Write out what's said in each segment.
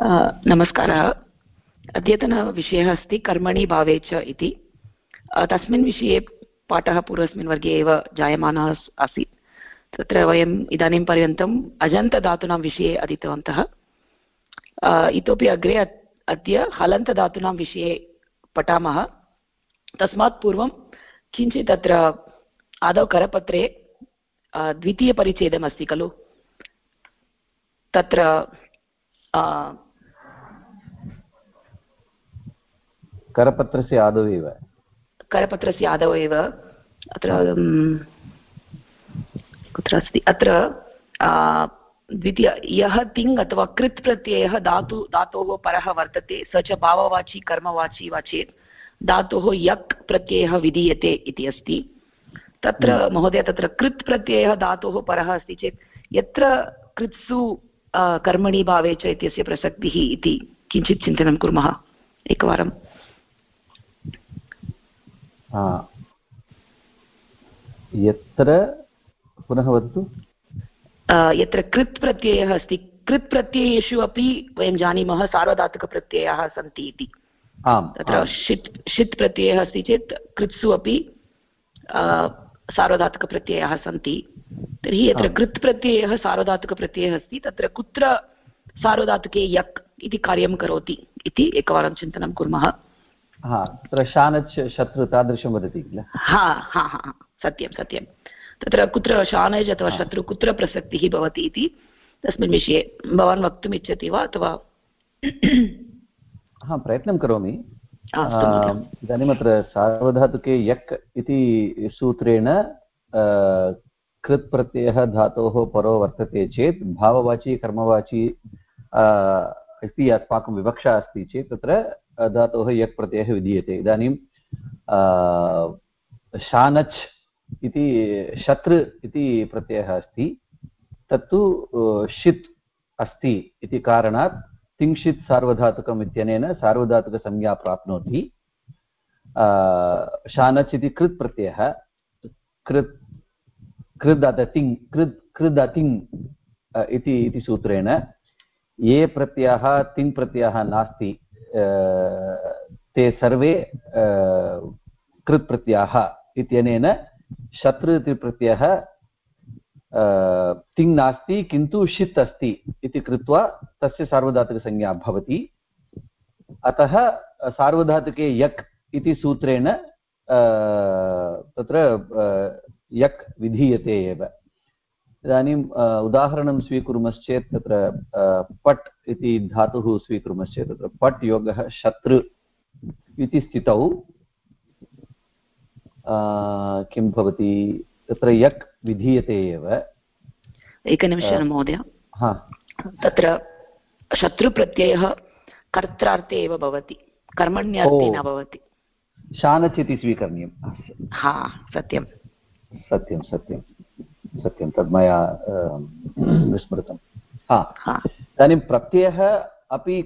नमस्कारः। अद्यतनविषयः अस्ति कर्मणि भावे च इति। तस्मिन् विषये पाठः पूर्वस्मिन् वर्गे एव जायमानः आसीत्। तत्र वयम् इदानीं पर्यन्तम् अजन्तधातूनां विषये अधीतवन्तः। इतोपि अग्रे अद्य हलन्तधातूनां विषये पठामः। तस्मात् पूर्वं किञ्चित् अत्र आदौ करपत्रे द्वितीयपरिच्छेदमस्ति खलु। तत्र करपत्रस्य आदौ एव? करपत्रस्य आदौ एव। अत्र कुत्र अस्ति? अत्र द्वितीय यः तिङ् अथवा कृत् प्रत्ययः धातु धातोः परः वर्तते स च भाववाची कर्मवाची वा चेत् धातोः यक् प्रत्ययः विधीयते इति अस्ति। तत्र हम्म। महोदय तत्र कृत् प्रत्ययः धातोः परः अस्ति चेत् यत्र कृत्सु कर्मणि भावे च इत्यस्य प्रसक्तिः इति किञ्चित् चिन्तनं कुर्मः। एकवारम्। यत्र पुनः वदतु? यत्र कृत् प्रत्ययः अस्ति कृत् प्रत्ययेषु अपि वयं जानीमः सार्वधातुकप्रत्ययाः सन्ति इति। आम् तत्र षित् षित् प्रत्ययः अस्ति चेत् कृत्सु अपि सार्वधातुकप्रत्ययाः सन्ति। तर्हि यत्र कृत् प्रत्ययः सार्वधातुकप्रत्ययः अस्ति तत्र कुत्र सार्वधातुके यक् इति कार्यं करोति इति एकवारं चिन्तनं कुर्मः। तत्र शानच् शत्रु तादृशं वदति किल? हा हा हा सत्यं सत्यं। तत्र कुत्र शानज् अथवा शत्रु कुत्र प्रसक्तिः भवति इति तस्मिन् विषये भवान् वक्तुम् इच्छति वा अथवा हा प्रयत्नं करोमि। इदानीम् अत्र सार्वधातुके यक् इति सूत्रेण कृत् प्रत्ययः धातोः परो वर्तते चेत् भाववाची कर्मवाची इति अस्माकं विवक्षा अस्ति चेत् तत्र धातोः यक् प्रत्ययः विधीयते। इदानीं शानच् इति शतृ इति प्रत्ययः अस्ति। तत्तु षित् अस्ति इति कारणात् तिङ्क्षित् सार्वधातुकम् इत्यनेन सार्वधातुकसंज्ञा प्राप्नोति। शानच् इति कृत् प्रत्ययः। कृत् कृद् कृद् कृद् इति सूत्रेण। ये प्रत्ययाः, तिङ् नास्ति। ते सर्वे कृत् प्रत्ययाः इत्यनेन शत्रु प्रत्ययः तिङ् नास्ति, किन्तु षित् अस्ति इति कृत्वा तस्य सार्वधातुकसंज्ञा भवति। अतः सार्वधातुके यक् इति सूत्रेण तत्र यक् विधीयते एव। इदानीम् उदाहरणं स्वीकुर्मश्चेत् तत्र पट् इति धातुः स्वीकुर्मश्चेत् तत्र पट् योगः शत्रु इति स्थितौ। किं भवति? तत्र यक् विधीयते एव। एकनिमिषं महोदय। तत्र शत्रुप्रत्ययः कर्त्रार्थे एव भवति कर्मण्यर्थे न भवति। शानच् इति स्वीकरणीयं हा सत्यं सत्यं सत्यं सत्यं तद् मया विस्मृतं हा। इदानीं प्रत्ययः अपि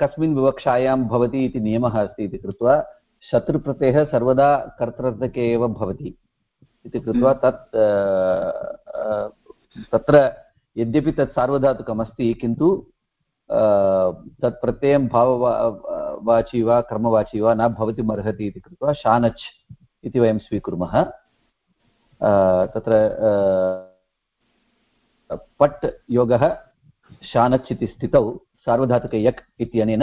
कस्मिन् विवक्षायां भवति इति नियमः अस्ति इति कृत्वा शत्रुप्रत्ययः सर्वदा कर्तृर्थके एव भवति इति कृत्वा हम्म। तत् तत्र यद्यपि तत् सार्वधातुकमस्ति किन्तु तत् प्रत्ययं भाववाची वा कर्मवाची वा न भवितुमर्हति इति कृत्वा शानच् इति वयं स्वीकुर्मः। तत्र पट् योगः शानच् इति स्थितौ सार्वधातुके यक् इत्यनेन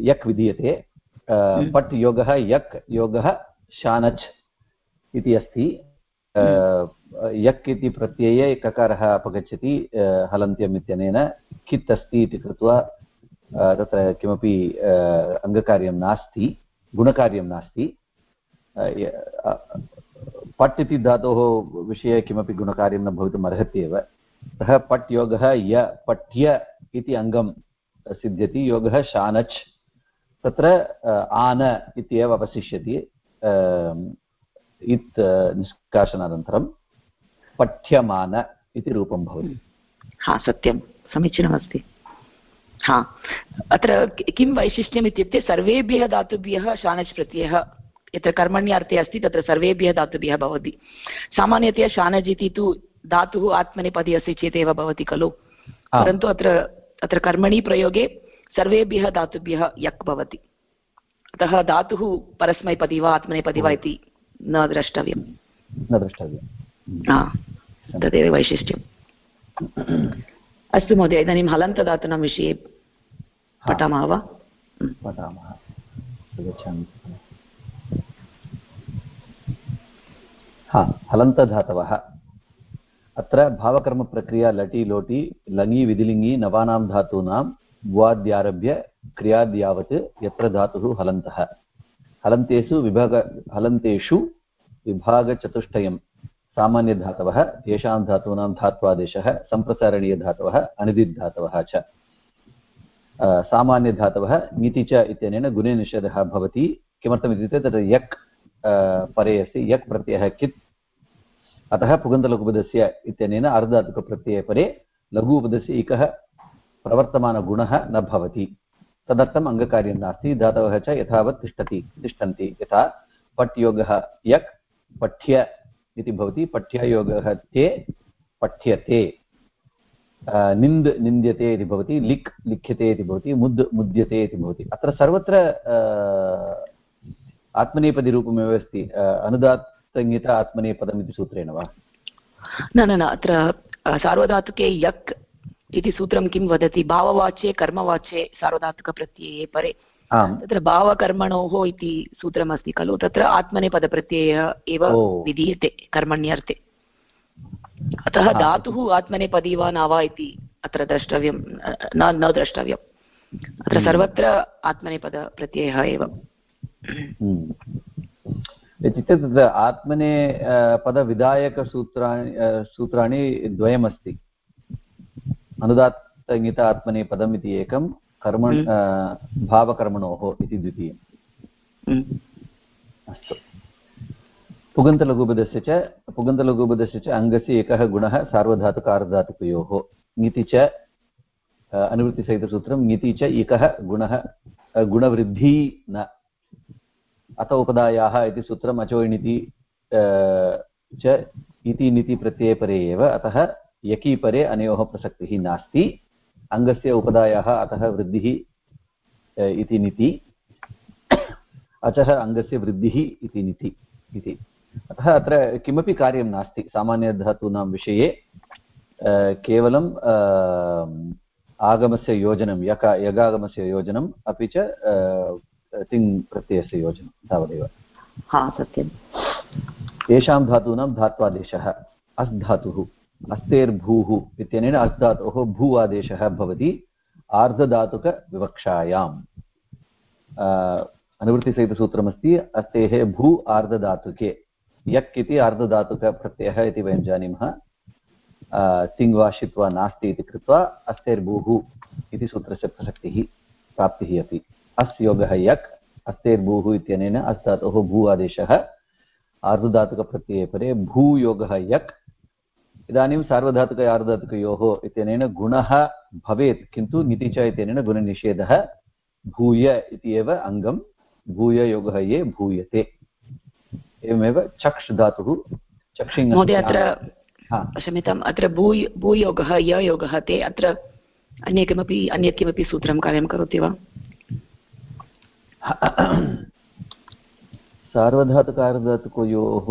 यक् विधीयते हम्म। पट् योगः यक् योगः शानच् इति अस्ति हम्म। यक् इति प्रत्यये ककारः अपगच्छति हलन्त्यम् इत्यनेन कित् अस्ति इति कृत्वा तत्र किमपि अङ्गकार्यं नास्ति गुणकार्यं नास्ति पट् इति धातोः विषये किमपि गुणकार्यं न भवितुम् अर्हत्येव अतः पट् योगः य, पठ्य इति अङ्गं सिद्ध्यति। योगः शानच्। तत्र आन इत्येव अवशिष्यति इत् निष्कासनानन्तरं पठ्यमान इति रूपं भवति। हा, सत्यं। समीचीनमस्ति। हा। अत्र किं वैशिष्ट्यम् इत्युक्ते सर्वेभ्यः धातुभ्यः शानच् प्रत्ययः यत्र कर्मण्यार्थे अस्ति तत्र सर्वेभ्यः धातुभ्यः भवति। सामान्यतया शानज् इति तु धातुः आत्मनेपदी अस्ति चेत् एव भवति खलु। परन्तु अत्र अत्र कर्मणि प्रयोगे सर्वेभ्यः धातुभ्यः यक् भवति। अतः धातुः परस्मैपदी वा आत्मनेपदी वा इति न द्रष्टव्यं न द्रष्टव्यं तदेव वैशिष्ट्यम्। अस्तु महोदय इदानीं हलन्तदातूनां विषये पठामः वा? पठामः। हा हलन्तधातवः अत्र भावकर्मप्रक्रिया लटि लोटि लङि विधिलिङि नवानां धातूनां भुवाद्यारभ्य क्रियाद्यावत् यत्र धातुः हलन्तः। हलन्तेषु विभाग, हलन्तेषु विभागचतुष्टयं सामान्यधातवः, येषां धातूनां धात्वादेशः, सम्प्रसारणीयधातवः अनिदिद्धातवः च। सामान्यधातवः, ङिति च इत्यनेन गुणे भवति। किमर्थमित्युक्ते तत्र यक् परे अस्ति यक् प्रत्ययः कित् अतः पुगन्तलघुपदस्य इत्यनेन अर्धधातुकप्रत्यये परे लघु उपदस्य इकः प्रवर्तमानगुणः न भवति तदर्थम् अङ्गकार्यं नास्ति धातवः च यथावत् तिष्ठति तिष्ठन्ति यथा पट्योगः यक् पठ्य इति भवति पठ्ययोगः ते पठ्यते निन्द् निन्द्यते इति भवति लिक् लिख्यते इति भवति मुद् मुद्यते इति भवति अत्र सर्वत्र आत्मनेपदिरूपमेव अस्ति अनुदात्तङ्गित आत्मनेपदम् इति सूत्रेण वा? न न न अत्र सार्वधातुके यक् इति सूत्रं किं वदति? भाववाच्ये कर्मवाच्ये सार्वधातुकप्रत्यये परे। तत्र भावकर्मणोः इति सूत्रमस्ति खलु? तत्र आत्मनेपदप्रत्ययः एव विधीयते कर्मण्यर्थे। अतः धातुः आत्मनेपदी वा न वा इति अत्र द्रष्टव्यं न न द्रष्टव्यम्। अत्र हम्म। सर्वत्र आत्मनेपदप्रत्ययः एव। इत्युक्ते तत्र आत्मने पदविधायकसूत्राणि सूत्राणि द्वयमस्ति। अनुदात्तङ्गित आत्मनेपदम् इति एकं कर्म हम्म। भावकर्मणोः इति द्वितीयम्। अस्तु। पुगन्तलघुपदस्य च पुगन्तलघुपदस्य च अङ्गस्य एकः गुणः सार्वधातुकार्धधातुकयोः ङिति च अनुवृत्तिसहितसूत्रं ङिति च एकः गुणः गुणवृद्धि न। अत उपदायाः इति सूत्रम् अचोयिणिति च इति निति प्रत्ययपरे एव। अतः यकी परे अनयोः प्रसक्तिः नास्ति। अङ्गस्य उपदायाः अतः वृद्धिः इति निति अचः अङ्गस्य वृद्धिः इति निति इति। अतः अत्र किमपि कार्यं नास्ति सामान्यधातूनां विषये। केवलं आगमस्य योजनं, यक, यगागमस्य योजनम् अपि च तिङ् प्रत्ययस्य योजनं तावदेव। हा सत्यं येषां धातूनां धात्वादेशः अस् धातुः अस्तेर्भूः इत्यनेन अस् धातोः भू आदेशः भवति आर्धधातुकविवक्षायाम्। अनुवृत्तिसहितसूत्रमस्ति अस्तेः भू आर्धधातुके यक् इति अर्धधातुकप्रत्ययः इति वयं जानीमः। तिङ् वा षित्वा नास्ति इति कृत्वा अस्तेर्भूः इति सूत्रस्य प्रसक्तिः प्राप्तिः अपि। अस् योगः यक् अस्तेर्भूः इत्यनेन अस् धातोः भू आदेशः आर्धधातुकप्रत्यये परे भूयोगः यक्। इदानीं सार्वधातुक आर्धधातुकयोः इत्यनेन गुणः भवेत् किन्तु ङिति च इत्यनेन गुणनिषेधः भूय इति एव अङ्गं भूययोगः ये भूयते। एवमेव चक्ष् धातुः चक्षिङ् महोदय अत्र क्षम्यताम् अत्र भूय भूयोगः ययोगः ते अत्र अन्य किमपि अन्यत् किमपि सूत्रं कार्यं करोति वा? सार्वधातुकारधातुकयोः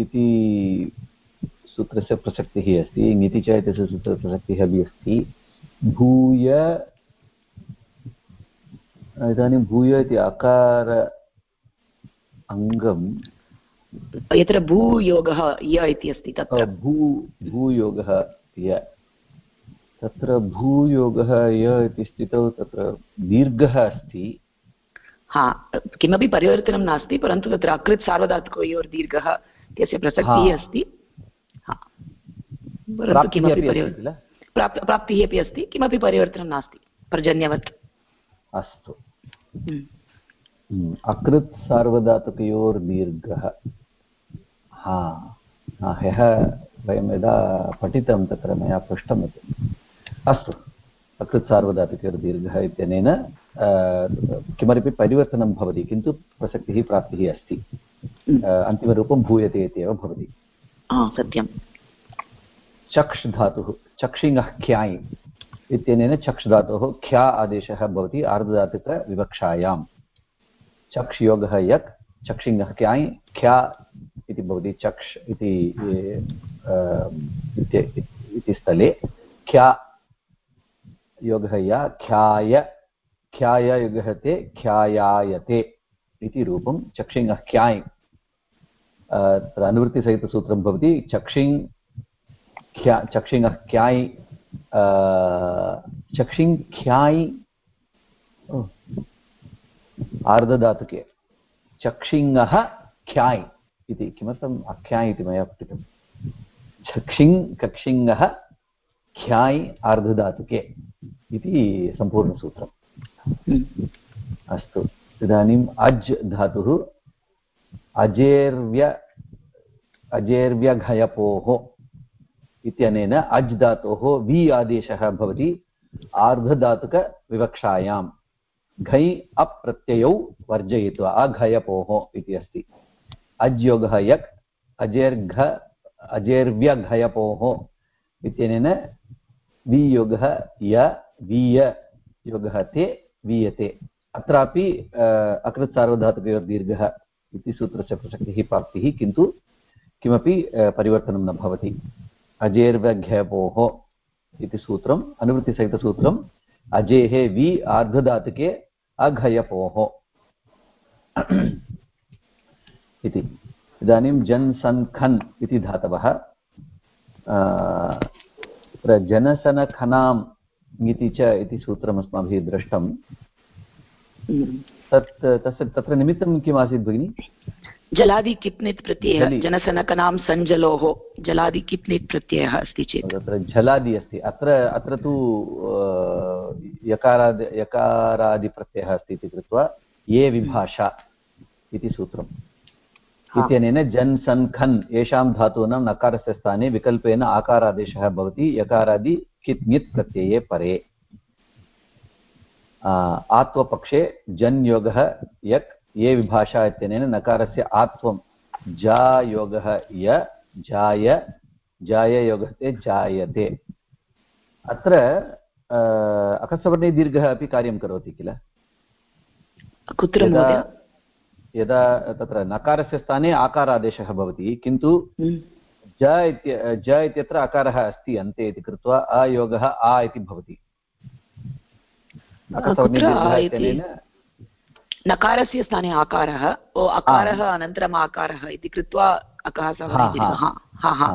इति सूत्रस्य प्रसक्तिः अस्ति ङिति च इत्यस्य सूत्रप्रसक्तिः अपि अस्ति। भूय इदानीं भूय इति अकार अङ्गं यत्र भूयोगः य इति अस्ति तत्र। भू भूयोगः य। तत्र भूयोगः य इति स्थितौ तत्र दीर्घः अस्ति। हा किमपि परिवर्तनं नास्ति परन्तु तत्र अकृत् सार्वधातुकयोर्दीर्घः इत्यस्य प्रसक्तिः अस्ति। प्राप्तिः अपि अस्ति किमपि परिवर्तनं नास्ति पर्जन्यवत्। अस्तु। हम्म। हम्म, अकृत् सार्वधातुकयोर्दीर्घः हा। ह्यः वयं यदा पठितं तत्र मया पृष्टमपि अस्तु अकृत् सार्वधातुकैर्दीर्घः इत्यनेन किमपि परिवर्तनं भवति किन्तु प्रसक्तिः प्राप्तिः अस्ति। अन्तिमरूपं भूयते इत्येव भवति। सत्यं चक्ष् धातुः चक्षिङः ख्यायि इत्यनेन चक्ष धातोः ख्या आदेशः भवति आर्धधातुकविवक्षायां चक्ष योगः यक् चक्षिङ्गः क्याय् ख्या इति भवति चक्ष इति इति स्थले। ख्या योगः या ख्याय ख्याय योगः ते ख्यायायते इति रूपं चक्षिङ्गः ख्याय्। तत्र अनुवृत्तिसहितसूत्रं भवति, चक्षिङ् ख्या चक्षिङ्गः ख्याय् चक्षिङ् ख्याय् आर्धधातुके चक्षिङ्गः ख्याय् इति, किमर्थम् अख्याय् इति मया पठितं? चक्षिङ् कक्षिङ्गः ख्याय् आर्धधातुके इति सम्पूर्णसूत्रम्। अस्तु। इदानीम् अज् धातुः अजेर्व्य अजेर्व्यघयपोः इत्यनेन अज् धातोः वि आदेशः भवति आर्धधातुकविवक्षायां घै अप्रत्ययौ वर्जयित्वा अघयपोः इति अस्ति। अज् योगः यक्, अजेर्घ अजेर्व्यघयपोः इत्यनेन वियोगः य वीय योगः ते वीयते। अत्रापि अकृत्सार्वधातुकयोर्दीर्घः इति सूत्रस्य प्रसक्तिः प्राप्तिः, किन्तु किमपि परिवर्तनं न भवति। अजेर्वघ्यपोः इति सूत्रम्, अनुवृत्तिसहितसूत्रम् अजेः वि आर्धधातुके अघयपोः इति। इदानीं जन् सन् खन् इति धातवः। तत्र जनसनखनाम् इति च इति सूत्रम् अस्माभिः दृष्टं तत् तस्य तत्र निमित्तं किम् आसीत् भगिनि? जलादि किप्नित् प्रत्ययः जनसनकनां सञ्जलोः जलादि किप्नित् प्रत्ययः अस्ति चेत्। तत्र जलादि अस्ति। अत्र अत्र तु यकारादि यकारादिप्रत्ययः अस्ति इति कृत्वा ये विभाषा इति सूत्रम्। इत्यनेन जन् सन् खन् येषां धातूनां नकारस्य स्थाने विकल्पेन आकारादेशः भवति। यकारादि कित् ङित् प्रत्यये परे आत्वपक्षे जन् योगः यक् ये विभाषा इत्यनेन नकारस्य आत्वं जायोगः य जाय जाययोगः ते जायते। अत्र अकस्वर्णे दीर्घः अपि कार्यं करोति किल? कुत्र यदा तत्र नकारस्य स्थाने आकारादेशः भवति किन्तु हम्म। ज इत्य ज इत्यत्र अकारः अस्ति अन्ते इति कृत्वा अयोगः आ इति भवति। नकारस्य स्थाने आकारः ओ अकारः अनन्तरम् आकारः इति कृत्वा अकः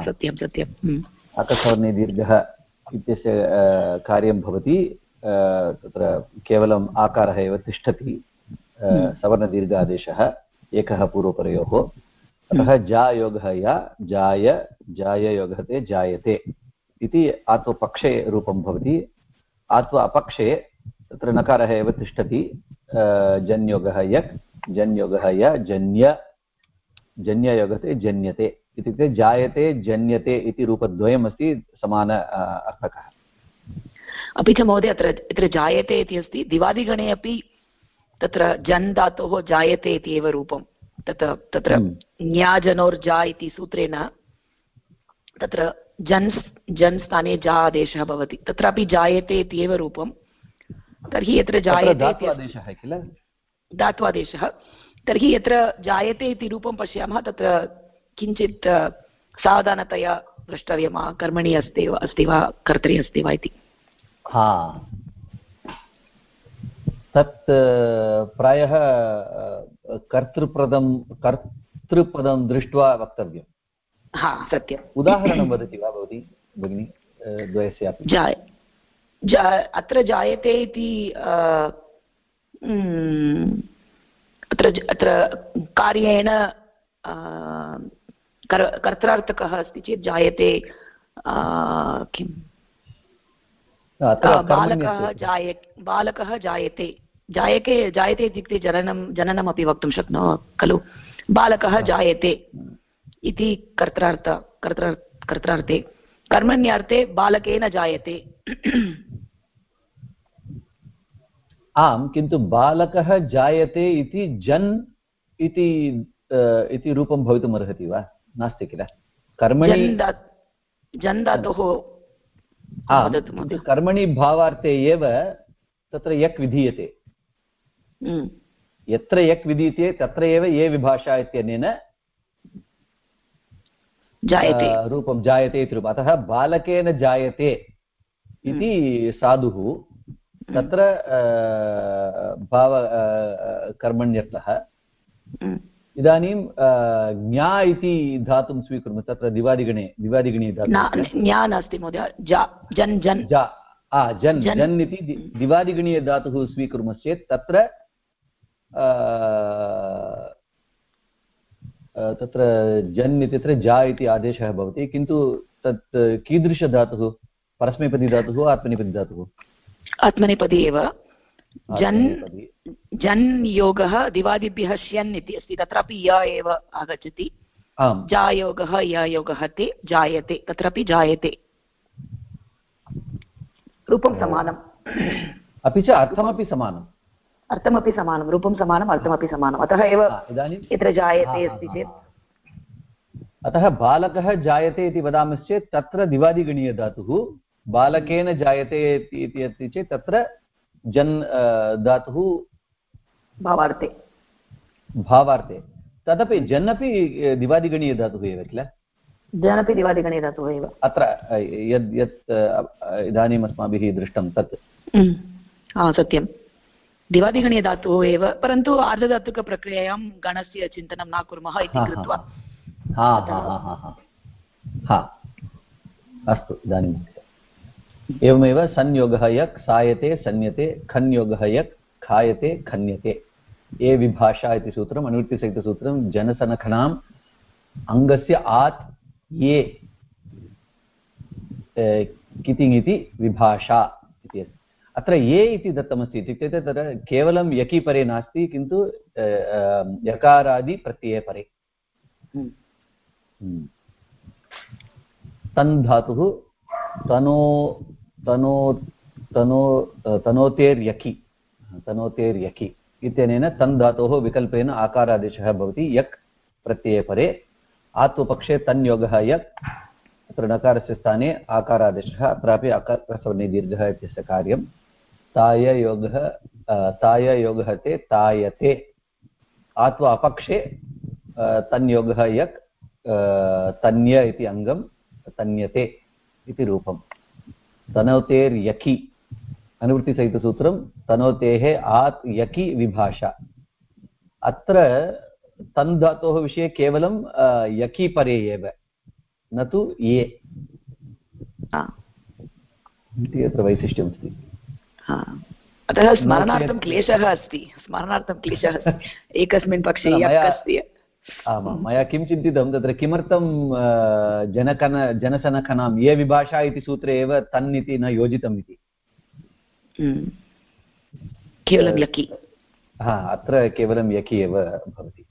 सत्यं सत्यम् हम्म। अकसवर्णीदीर्घः इत्यस्य कार्यं भवति। तत्र केवलम् आकारः एव तिष्ठति। हम्म। सवर्णदीर्घादेशः एकः पूर्वपरयोः। अतः हम्म। जायोगः या, जाय जाययोगः ते जायते इति आत्वपक्षे रूपं भवति। आत्व अपक्षे तत्र नकारः एव तिष्ठति। जन्योगः यक्, जन्योगः य, जन्य, जन्ययोगते जन्यते इत्युक्ते जायते जन्यते इति रूपद्वयमस्ति समान अर्थकः। अपि च महोदय, अत्र यत्र जायते इति अस्ति। दिवादिगणे अपि तत्र जन् धातोः जायते इति एव रूपं तत् तत्र हम्म। न्याजनोर्जा इति सूत्रेण तत्र जन् जन् स्थाने जा आदेशः भवति। तत्रापि जायते इति एव रूपं। तर्हि यत्र जायते किल? धात्वादेशः तर्हि यत्र जायते इति रूपं पश्यामः तत्र किञ्चित् सावधानतया द्रष्टव्यं वा कर्मणि अस्ति वा अस्ति वा कर्तरि अस्ति वा इति। हा। तत् प्रायः कर्तृपदं कर्तृपदं दृष्ट्वा वक्तव्यं हा सत्यम्। उदाहरणं वदति वा भवती भगिनि? द्वयस्यापि जाय जा अत्र जायते इति अत्र अत्र कार्येण कर् कर्त्रार्थकः अस्ति चेत् जायते किम्? बालकः जाय बालकः जायते। जायके जायते इत्युक्ते जननं जननमपि वक्तुं शक्नुमः खलु? बालकः जायते इति कर्त्रार्थ कर्त्र कर्त्रार्थे। कर्मण्यार्थे बालकेन जायते। आम् किन्तु बालकः जायते इति जन् इति इति रूपं भवितुम् अर्हति वा? नास्ति किल? कर्मणि जन् धातोः कर्मणि भावार्थे एव तत्र यक् विधीयते। यत्र यक् विधीयते तत्र एव ये विभाषा इत्यनेन जायते। रूपं जायते इति रूपम् अतः बालकेन जायते इति हम्म। साधुः। हम्म। तत्र भाव कर्मण्यर्थः। इदानीं ज्ञा इति धातुं स्वीकुर्मः। तत्र दिवादिगणे दिवादिगणे धातु ज्ञा नास्ति महोदय। जन् जन्। जन् जन्। इति दिवादिगणीयधातुः स्वीकुर्मश्चेत् तत्र तत्र जन् इत्यत्र जा इति आदेशः भवति किन्तु तत् कीदृशधातुः? परस्मैपदीधातुः आत्मनेपदीधातुः आत्मनेपदी एव। जन् जन् योगः दिवादिभ्यः श्यन् इति अस्ति तत्रापि य एव आगच्छति। जायोगः य योगः ते जायते तत्रापि जायते। रूपं समानम्। अपि च अर्थमपि समानम्। अर्थमपि समानं रूपं समानम् अर्थमपि समानम्। अतः एव इदानीं यत्र जायते अस्ति चेत्। अतः बालकः जायते इति वदामश्चेत् तत्र दिवादिगणीयधातुः बालकेन जायते इति अस्ति चेत् तत्र जन् धातुः भावार्थे। भावार्थे। तदपि जन् अपि दिवादिगणीयधातुः एव किल? जनपि दिवादिगणीयधातुः एव। अत्र यद् यत् इदानीम् अस्माभिः दृष्टं तत्। सत्यं दिवादिगणीयधातुः एव परन्तु आर्धधातुकप्रक्रियायां गणस्य चिन्तनं न कुर्मः इति कृत्वा। अस्तु इदानीम् एवमेव संयोगः यक् सायते सन्यते खन्योगः यक् खायते खन्यते। ये विभाषा इति सूत्रम् अनुवृत्तिसहितसूत्रं जनसनखनाम् अङ्गस्य आत् ये कितिङिति विभाषा। अत्र ये इति दत्तमस्ति इत्युक्ते तत्र केवलं यकि परे नास्ति किन्तु यकारादिप्रत्यये परे हम्म। हम्म। तन् धातुः तनो तनो तनो तनोतेर्यकि तनोतेर्यकि इत्यनेन तन् धातोः विकल्पेन आकारादेशः भवति यक् प्रत्यये परे आत्मपक्षे तन्योगः यक् अत्र नकारस्य स्थाने आकारादेशः अत्रापि अकारसवर्णदीर्घः इत्यस्य कार्यं ताययोगः ताययोगः ते तायते। आत्वा अपक्षे तन्योगः यक् तन्य इति अङ्गं तन्यते इति रूपं। तनोतेर्यकि अनुवृत्तिसहितसूत्रं तनोतेः आत् यकि विभाषा। अत्र तन् धातोः विषये केवलं यकि परे एव न तु ये। इति अत्र वैशिष्ट्यमस्ति। अतः स्मरणार्थं क्लेशः अस्ति। स्मरणार्थं क्लेशः अस्ति। एकस्मिन् पक्षे अस्ति। आमां मया किं चिन्तितं तत्र किमर्थं जनकन जनसनखनां ये विभाषा इति सूत्रे एव तन् इति न योजितम् इति। हम्म। केवलं यकि। हा अत्र केवलं यकि एव भवति।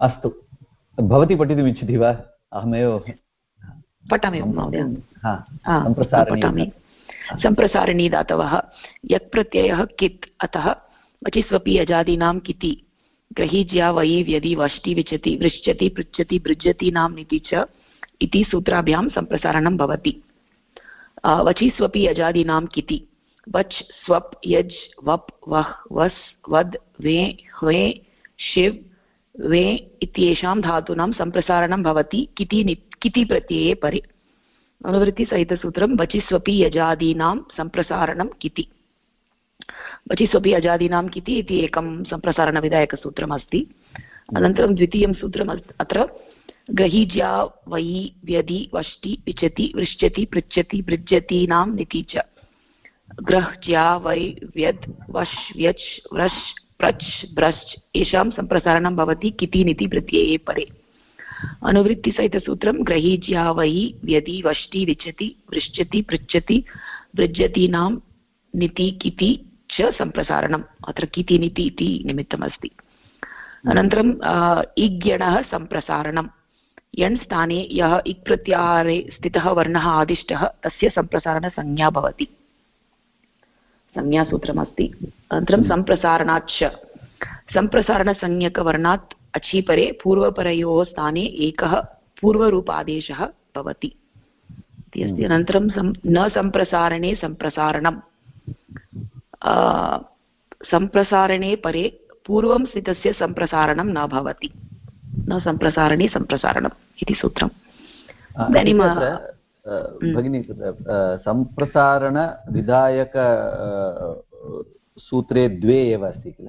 अस्तु। भवती पठितुमिच्छति वा? अहमेव पठामि महोदय। पठामि सम्प्रसारिणी धातवः यत् प्रत्ययः कित् अतः वचिस्वपि अजादीनां किति। ग्रहीज्या वयि व्यदि वष्टि विचति वृश्चति पृच्छति भृज्यतीनां निति च इति सूत्राभ्यां सम्प्रसारणं भवति। वचिस्वपि अजादीनां किति। वच् स्वप् यज् वप् वह् वस् वद् वे ह्वे शिव् वे इत्येषां धातूनां सम्प्रसारणं भवति। किति किति प्रत्यये परे अनुवृत्तिसहितसूत्रं वचिस्वपि यजादीनां सम्प्रसारणं किति वचिस्वपि अजादीनां किति इति एकं सम्प्रसारणविधायकसूत्रम् अस्ति। अनन्तरं द्वितीयं सूत्रम् अत्र गहीज्या वयि व्यधि वष्टि विचति वृश्चति पृच्छति भृज्यतीनां निति च। ग्रह्ज्या वै व्यद् वश् व्यच् व्रश् प्रच् भ्रश्च येषां सम्प्रसारणं भवति किति निति प्रत्यये परे। अनुवृत्तिसहितसूत्रं ग्रहीज्या वै व्यति वष्टि विचति वृश्चति पृच्छति वृज्यतीनां निति किति च सम्प्रसारणम्। अत्र किति निति इति निमित्तमस्ति। अनन्तरम् इग्यणः सम्प्रसारणं यण् स्थाने यः इक् प्रत्याहारे स्थितः वर्णः आदिष्टः तस्य सम्प्रसारणसंज्ञा भवति। संज्ञासूत्रमस्ति। अनन्तरं सम्प्रसारणाच्च। सम्प्रसारणसंज्ञकवर्णात् अचीपरे पूर्वपरयोः स्थाने एकः पूर्वरूपादेशः भवति। इति अस्ति। अनन्तरं न सम्प्रसारणे सम्प्रसारणं सम्प्रसारणे परे पूर्वं स्थितस्य सम्प्रसारणं न भवति। न सम्प्रसारणे सम्प्रसारणम् इति सूत्रम्। इदानीं भगिनि सम्प्रसारणविधायक सूत्रे द्वे एव अस्ति किल?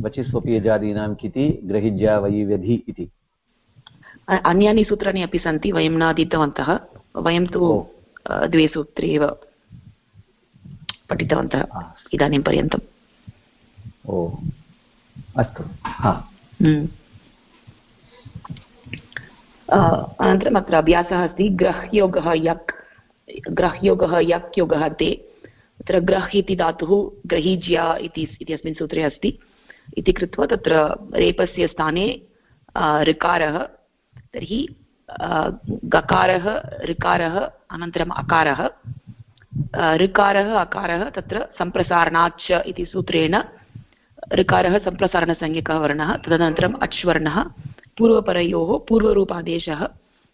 वचि स्वकीयजादीनां किति ग्रहिज्या वयि व्यधि इति। अन्यानि सूत्राणि अपि सन्ति वयं न अधीतवन्तः वयं तु द्वे सूत्रे एव पठितवन्तः इदानीं पर्यन्तम्। ओ। अस्तु। हम्म। अनन्तरम् अत्र अभ्यासः अस्ति ग्रह्योगः यक् ग्रह्योगः यक् योगः ते। तत्र ग्रह् इति धातुः ग्रहीज्या इति इत्यस्मिन् सूत्रे अस्ति। इति कृत्वा तत्र रेपस्य स्थाने ऋकारः तर्हि गकारः ऋकारः अनन्तरम् अकारः ऋकारः अकारः तत्र सम्प्रसारणाच्च इति सूत्रेण ऋकारः सम्प्रसारणसंज्ञकः वर्णः तदनन्तरम् अच्वर्णः पूर्वपरयोः पूर्वरूपादेशः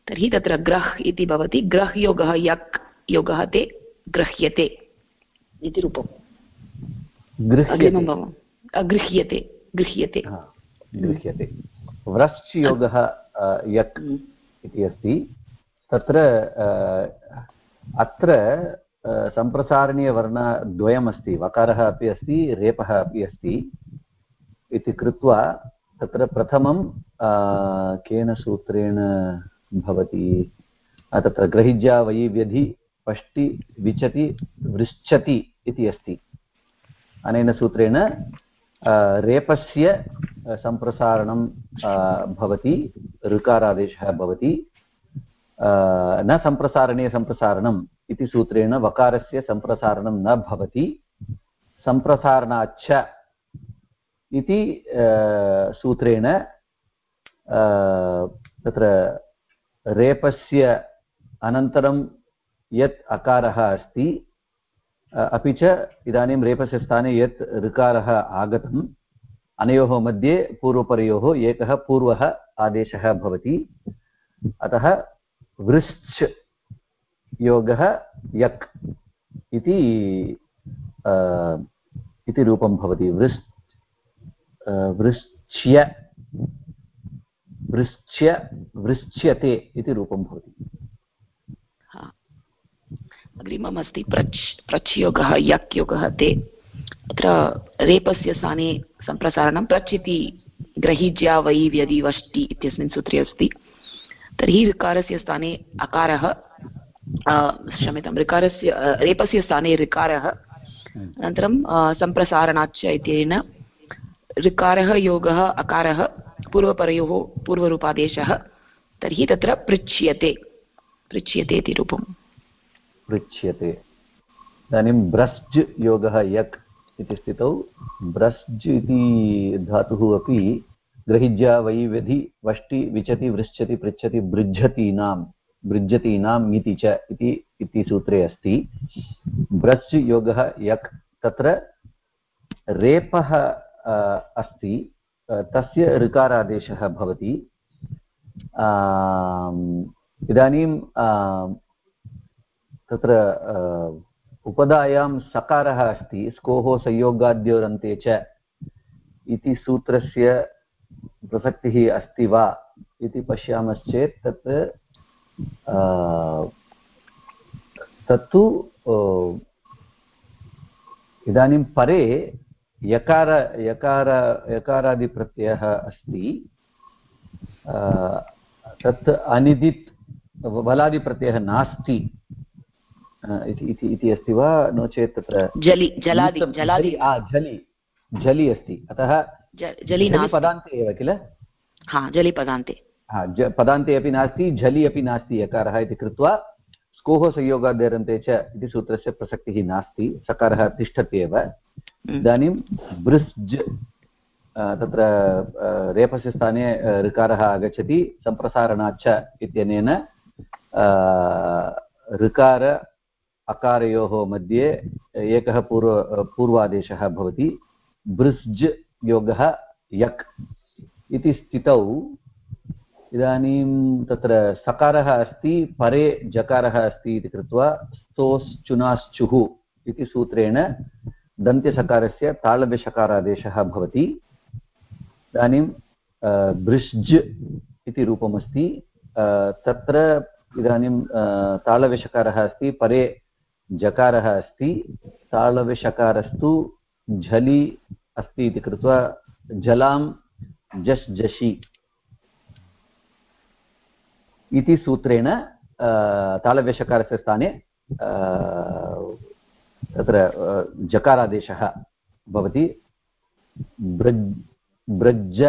तर्हि तत्र ग्रह् इति भवति ग्रह्योगः यक् योगः ते गृह्यते इति रूपम्। गृह्यते गृह्यते। गृह्यते। व्रश्च योगः यक् हम्म। इति अस्ति। तत्र अत्र सम्प्रसारणीयवर्णद्वयमस्ति। वकारः अपि अस्ति रेपः अपि अस्ति इति कृत्वा तत्र प्रथमं केन सूत्रेण भवति? तत्र ग्रहिज्या वैव्यधि पष्टि विचति वृच्छति इति अस्ति। अनेन सूत्रेण रेपस्य सम्प्रसारणं भवति, ऋकारादेशः भवति न सम्प्रसारणे सम्प्रसारणम् इति सूत्रेण वकारस्य सम्प्रसारणं न भवति सम्प्रसारणाच्च इति सूत्रेण तत्र रेपस्य अनन्तरं यत् अकारः अस्ति अपि च इदानीं रेपस्य स्थाने यत् ऋकारः आगतम्, अनयोः मध्ये पूर्वपरयोः एकः पूर्वः आदेशः भवति। अतः वृश्च योगः यक् इति इति रूपं भवति। वृश् वृश्च्य वृश्च्य, वृश्च्यते इति रूपं भवति। अग्रिमम् अस्ति प्रच् प्रच् योगः यक् योगः ते। अत्र रेपस्य स्थाने सम्प्रसारणं प्रच् इति ग्रहीज्या वै व्यदि वष्टि इत्यस्मिन् सूत्रे अस्ति। तर्हि ऋकारस्य स्थाने अकारः क्षम्यतां, ऋकारस्य रेपस्य स्थाने ऋकारः, अनन्तरं सम्प्रसारणाच्च इत्यनेन ऋकारः योगः, अकारः पूर्वपरयोः पूर्वरूपादेशः, तर्हि तत्र पृच्छ्यते पृच्छ्यते इति रूपम्। पृच्छ्यते। इदानीं ब्रस्ज् योगः यक् इति स्थितौ। ब्रस्ज् इति धातुः अपि ग्रहिज्या वै व्यधि वष्टि विचति वृच्छति पृच्छति बृज्झतीनां बृज्झतीनाम् इति च इति सूत्रे अस्ति। ब्रश् योगः यक् तत्र रेपः अस्ति। तस्य ऋकारादेशः भवति। इदानीं तत्र उपधायां सकारः अस्ति, स्कोः संयोगाद्योरन्ते च इति सूत्रस्य प्रसक्तिः अस्ति वा इति पश्यामश्चेत् तत् तत्तु इदानीं परे यकार यकार, यकारादिप्रत्ययः अस्ति तत् अनिदित्, बलादिप्रत्ययः नास्ति। इति अस्ति वा? नो चेत् तत्र जलि जलादि जलादि। झलि झलि अस्ति। अतः जलि पदान्ते एव किल? हा जलि पदान्ते। हा पदान्ते अपि नास्ति झलि अपि नास्ति यकारः इति कृत्वा स्कोः संयोगाद्यरन्ते च इति सूत्रस्य प्रसक्तिः नास्ति सकारः तिष्ठति एव। हम्म। इदानीं बृस्ज् तत्र रेपस्य स्थाने ऋकारः आगच्छति सम्प्रसारणाच्च इत्यनेन ऋकार अकारयोः मध्ये एकः पूर्व, पूर्वादेशः भवति, बृस्ज् योगः यक् इति स्थितौ। इदानीं तत्र सकारः अस्ति, परे जकारः अस्ति इति कृत्वा, स्तोश्चुनाश्चुः इति सूत्रेण दन्त्यसकारस्य तालव्यषकारादेशः भवति। इदानीं बृष्ज् इति रूपमस्ति। तत्र इदानीं तालव्यषकारः अस्ति, परे जकारः अस्ति तालव्यषकारस्तु झलि अस्ति इति कृत्वा जलां जश् जषि इति सूत्रेण तालव्यषकारस्य स्थाने तत्र जकारादेशः भवति। ब्रज्, ब्रज्ज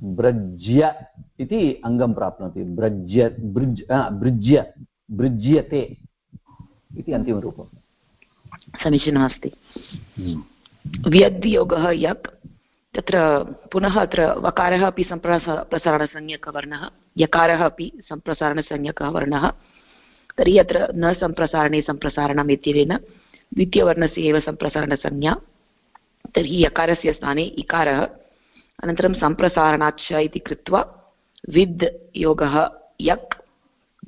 ब्रज्य इति अङ्गं प्राप्नोति। ब्रज्य बृज् बृज्य बृज्यते इति अन्तिमरूपं समीचीनः अस्ति। हम्म। व्यद्योगः यक् तत्र पुनः अत्र वकारः अपि सम्प्रस प्रसारणसंज्ञकवर्णः यकारः अपि सम्प्रसारणसंज्ञकः वर्णः। तर्हि अत्र न सम्प्रसारणे सम्प्रसारणम् इत्यनेन द्वितीयवर्णस्य एव सम्प्रसारणसंज्ञा। तर्हि यकारस्य स्थाने इकारः अनन्तरं सम्प्रसारणाच्च इति कृत्वा विद् योगः यक्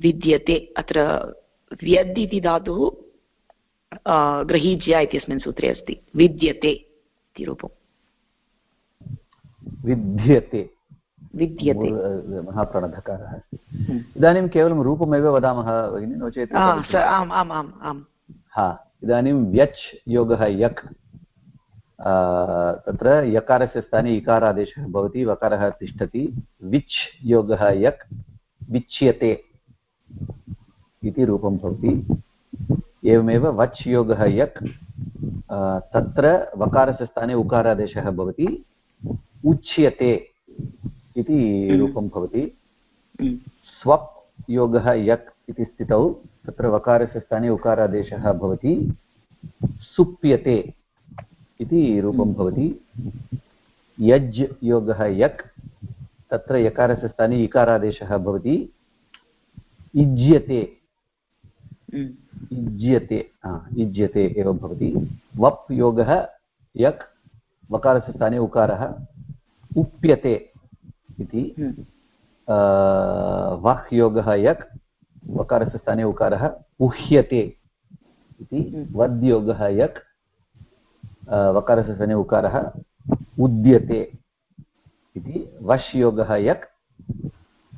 विद्यते अत्र व्यद् इति धातुः गृहीज्य इत्यस्मिन् सूत्रे अस्ति। विद्यते इति रूपम्। विद्यते। विद्यते। महाप्रणधकारः अस्ति। हम्म। इदानीं केवलं रूपमेव वदामः भगिनि नो चेत् आम् आम् आम् आम्। हा इदानीं व्यच् योगः यक् तत्र यकारस्य स्थाने इकारादेशः भवति वकारः तिष्ठति। विच् योगः यक् विच्यते। इति रूपं भवति एवमेव वच् योगः यक् तत्र वकारस्य स्थाने उकारादेशः भवति उच्यते इति हम्म। रूपं भवति हम्म। स्वप् योगः यक् इति स्थितौ तत्र वकारस्य स्थाने उकारादेशः भवति सुप्यते इति रूपं हम्म। भवति यज् योगः यक् तत्र यकारस्य स्थाने इकारादेशः भवति इज्यते इज्यते इज्यते एव भवति वप् योगः यक् वकारस्य स्थाने उकारः उप्यते इति हम्म। वह् योगः यक् वकारस्य स्थाने उकारः उह्यते इति हम्म। वद्योगः यक् वकारस्य स्थाने उकारः उद्यते इति वश् योगः यक्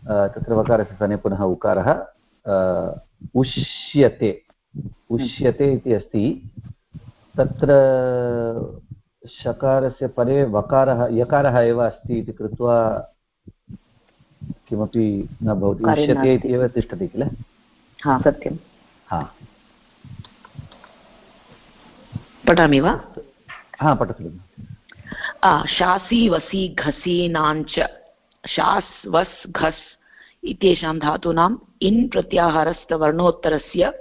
तत्र वकारस्य स्थाने पुनः उकारः उष्यते। उष्यते इति अस्ति। तत्र शकारस्य परे वकारः यकारः एव अस्ति इति कृत्वा किमपि न भवति। उष्यते इति एव तिष्ठति किल? हा सत्यं। हा। पठामि वा? हा पठतु। शासि वसि घसि नाञ्च शास् वस् घस् इत्येषां धातूनाम् इन् प्रत्याहारस्थवर्णोत्तरस्य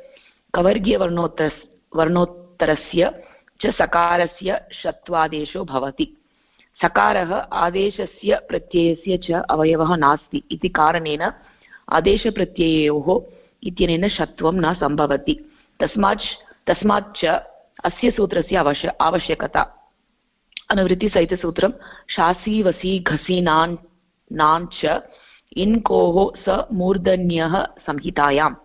कवर्गीयवर्णोत्तर वर्णोत्तरस्य च सकारस्य षत्वादेशो भवति। सकारः आदेशस्य प्रत्ययस्य च अवयवः नास्ति इति कारणेन आदेशप्रत्यययोः इत्यनेन षत्वं न सम्भवति। तस्मात् तस्माच्च अस्य सूत्रस्य आवश् आवश्यकता। अनुवृत्तिसहितसूत्रं शासि, वसि, घसि, नान् नान् च इन्कोः स मूर्धन्यः संहितायाम्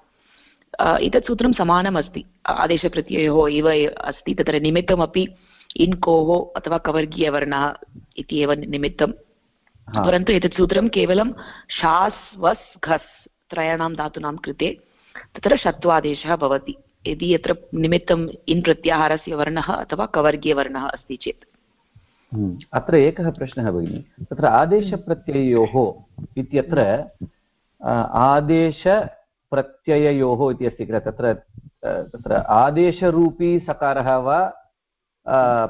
एतत् सूत्रं समानम् अस्ति आदेशप्रत्ययोः एव अस्ति। तत्र निमित्तमपि इन्कोः अथवा कवर्गीयवर्णः इति एव निमित्तं। परन्तु एतत् सूत्रं केवलं शास् वस् घस् त्रयाणां धातूनां कृते तत्र षत्वादेशः भवति। यदि यत्र निमित्तम् इन् प्रत्याहारस्य वर्णः अथवा कवर्गीयवर्णः अस्ति चेत्। अत्र एकः प्रश्नः भगिनि। तत्र आदेशप्रत्यययोः इत्यत्र आदेशप्रत्यययोः इति अस्ति किल? तत्र तत्र आदेशरूपी सकारः वा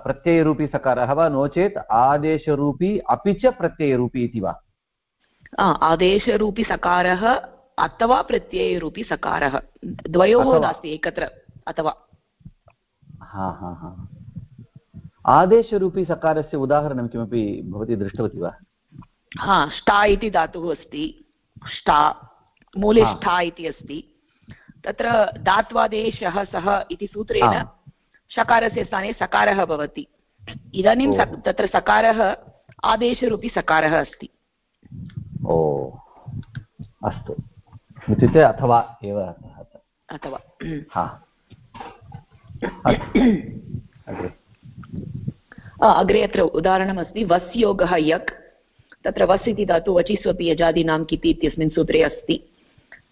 प्रत्ययरूपी सकारः वा? नो चेत् आदेशरूपी अपि च प्रत्ययरूपी इति वा? आदेशरूपी सकारः अथवा प्रत्ययरूपी सकारः। द्वयोः नास्ति एकत्र अथवा। हा हा हा। आदेशरूपी सकारस्य उदाहरणं किमपि भवती दृष्टवती वा? हा ष्टा इति धातुः अस्ति। ष्टा मूले ष्ठा इति अस्ति। तत्र दात्वादेशः सः इति सूत्रेण शकारस्य स्थाने सकारः भवति। इदानीं तत्र सकारः आदेशरूपी सकारः अस्ति। ओ। अस्तु। इत्युक्ते अथवा एव अथवा। हा। अग्रे। अत्र उदाहरणमस्ति वस् योगः यक्। तत्र वस् इति धातु वचिस्वपि यजादीनां किति इत्यस्मिन् सूत्रे अस्ति।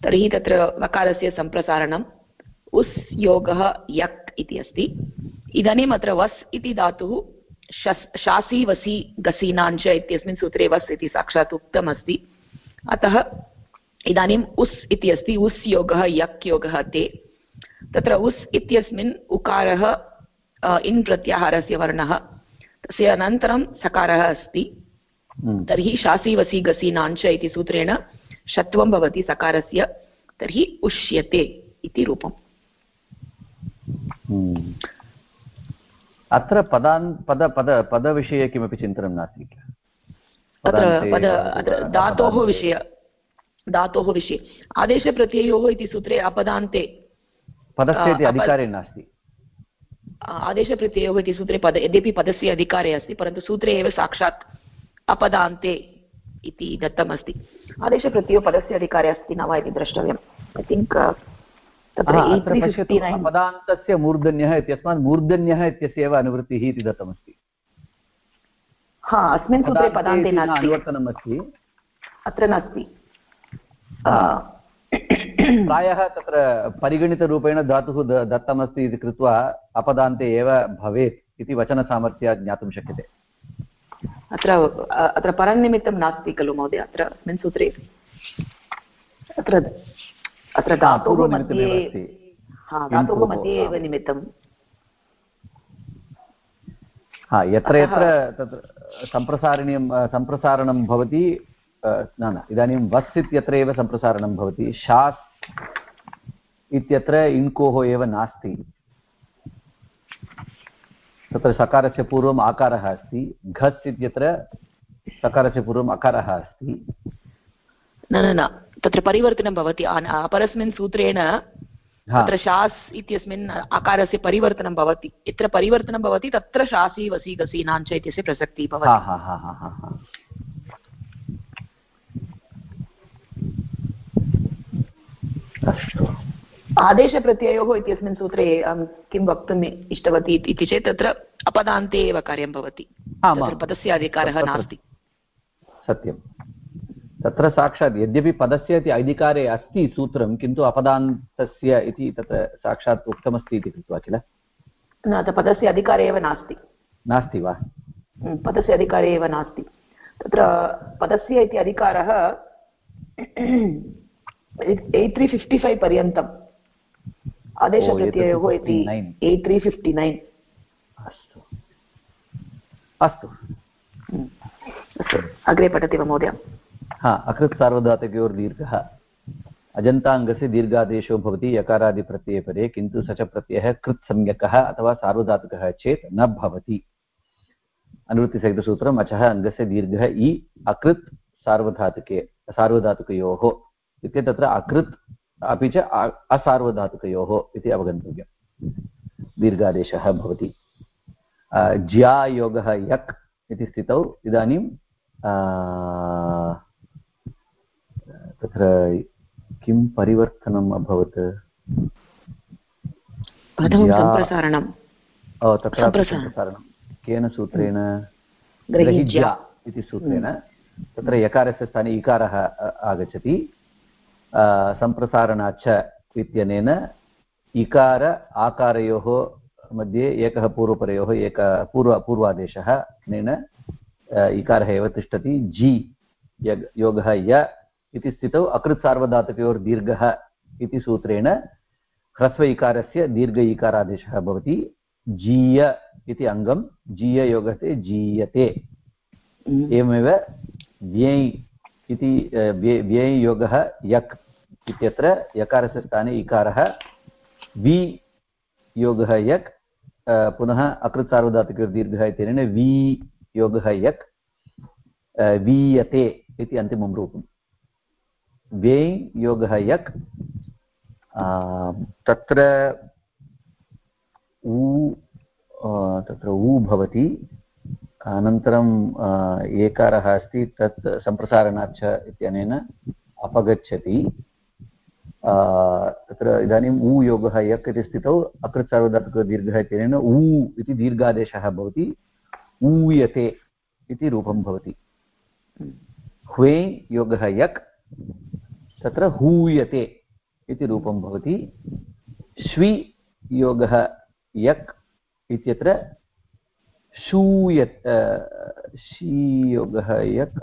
तर्हि तत्र वकारस्य सम्प्रसारणम् उस् योगः यक् इति अस्ति। इदानीम् अत्र वस् इति धातुः शस्, शासि वसि गसीनाञ्च इत्यस्मिन् सूत्रे वस् इति साक्षात् उक्तमस्ति। अतः इदानीम् उस् इति अस्ति, उस् योगः यक् योगः ते। तत्र उस् इत्यस्मिन् उकारः इन् प्रत्याहारस्य वर्णः। तस्य अनन्तरं सकारः अस्ति। हम्म। तर्हि शासि वसि गसि नाञ्च इति सूत्रेण षत्वं भवति सकारस्य तर्हि उष्यते इति रूपम्। हम्म। अत्र पदान् पद पद पदविषये किमपि चिन्तनं नास्ति किल? अत्र पद धातोः विषय। धातोः विषये। आदेशप्रत्ययोः इति सूत्रे अपदान्ते। पदस्य अधिकारे नास्ति। आदेशप्रत्ययोः इति सूत्रे पद यद्यपि पदस्य अधिकारे अस्ति परन्तु सूत्रे एव साक्षात् अपदान्ते इति दत्तमस्ति। आदेशप्रत्ययो पदस्य अधिकारे अस्ति न वा इति द्रष्टव्यम्। ऐ थिङ्क् पदान्तस्य मूर्धन्यः इत्यस्मात् मूर्धन्यः इत्यस्य एव अनुवृत्तिः इति दत्तमस्ति। हा अस्मिन् सूत्रे पदान्ते अनुवर्तनम् अस्ति अत्र नास्ति। प्रायः तत्र परिगणितरूपेण धातुः दत्तमस्ति इति कृत्वा अपदान्ते एव भवेत् इति वचनसामर्थ्यात् ज्ञातुं शक्यते। अत्र अत्र परन्निमित्तं नास्ति खलु महोदय अत्र अस्मिन् सूत्रे। अत्र अत्र धातोः मध्ये धातोः मध्ये एव निमित्तं। हा यत्र यत्र तत्र सम्प्रसारणीयं सम्प्रसारणं भवति न न इदानीं वस् इत्यत्र एव सम्प्रसारणं भवति। शास् इत्यत्र इण्कोः एव नास्ति। तत्र सकारस्य पूर्वम् आकारः अस्ति। घस् इत्यत्र सकारस्य पूर्वम् अकारः अस्ति। न न न। तत्र परिवर्तनं भवति। अपरस्मिन् सूत्रेण तत्र शास् इत्यस्मिन् आकारस्य परिवर्तनं भवति। यत्र परिवर्तनं भवति तत्र शासि वसि गसि नाञ्च इत्यस्य प्रसक्तिः भवति। अस्तु। आदेशप्रत्ययोः इत्यस्मिन् सूत्रे अहं किं वक्तुम् इष्टवती इति चेत् तत्र अपदान्ते एव कार्यं भवति। पदस्य अधिकारः नास्ति। सत्यं। तत्र साक्षात् यद्यपि पदस्य इति अधिकारे अस्ति सूत्रं किन्तु अपदान्तस्य इति तत्र साक्षात् उक्तमस्ति इति कृत्वा किल? न पदस्य अधिकारे एव नास्ति। नास्ति वा? पदस्य अधिकारे एव नास्ति। तत्र पदस्य इति अधिकारः एय्ट् त्री फिफ्टि फैव् पर्यन्तम् आदेशप्रत्ययोः इति एय्ट् त्री फिफ्टि नैन् अस्तु। अस्तु। अस्तु अग्रे पठति वा महोदय। हा अकृत् सार्वधातुकयोर्दीर्घः अजन्ताङ्गस्य दीर्घादेशो भवति यकारादिप्रत्यये किन्तु स च प्रत्ययः कृत् सम्यकः अथवा सार्वधातुकः चेत् न भवति। अनुवृत्तिसहितसूत्रम् अचः अङ्गस्य दीर्घः इ अकृत् सार्वधातुके सार्वधातुकयोः। इत्युक्ते तत्र अकृत् अपि च असार्वधातुकयोः इति अवगन्तव्यं दीर्घादेशः भवति। ज्यायोगः यक् इति स्थितौ इदानीं तत्र किं परिवर्तनम् अभवत्? तत्र सम्प्रसारणं केन सूत्रेण? ग्रहिज्या। इति सूत्रेण। तत्र यकारस्य स्थाने इकारः आगच्छति। सम्प्रसारणाच्च इत्यनेन इकार आकारयोः मध्ये एकः पूर्वपरयोः एक पूर्व पूर्वादेशः अनेन इकारः एव तिष्ठति जि यग् योगः य इति स्थितौ अकृत्सार्वधातुकयोर्दीर्घः इति सूत्रेण ह्रस्व इकारस्य दीर्घ इकारादेशः भवति जीय इति अङ्गं जीययोगते जीयते। एवमेव व्यञ् इति व्यययोगः यक् इत्यत्र यकारस्य स्थाने इकारः, वि योगः यक् पुनः अकृत्सार्वधातुकदीर्घः इत्यनेन वि योगः यक् वीयते इति अन्तिमं रूपं व्यय् योगः यक् तत्र ऊ तत्र ऊ भवति। अनन्तरम् एकारः अस्ति, तत् सम्प्रसारणाच्च इत्यनेन अपगच्छति। तत्र इदानीम् ऊ योगः यक् इति स्थितौ, अकृत् सार्वधातुकदीर्घः इत्यनेन ऊ इति दीर्घादेशः भवति। ऊयते इति रूपं भवति। ह्वे योगः यक्, तत्र हूयते इति रूपं भवति। श्वि योगः यक् इत्यत्र शूयत् शीयोगः यक्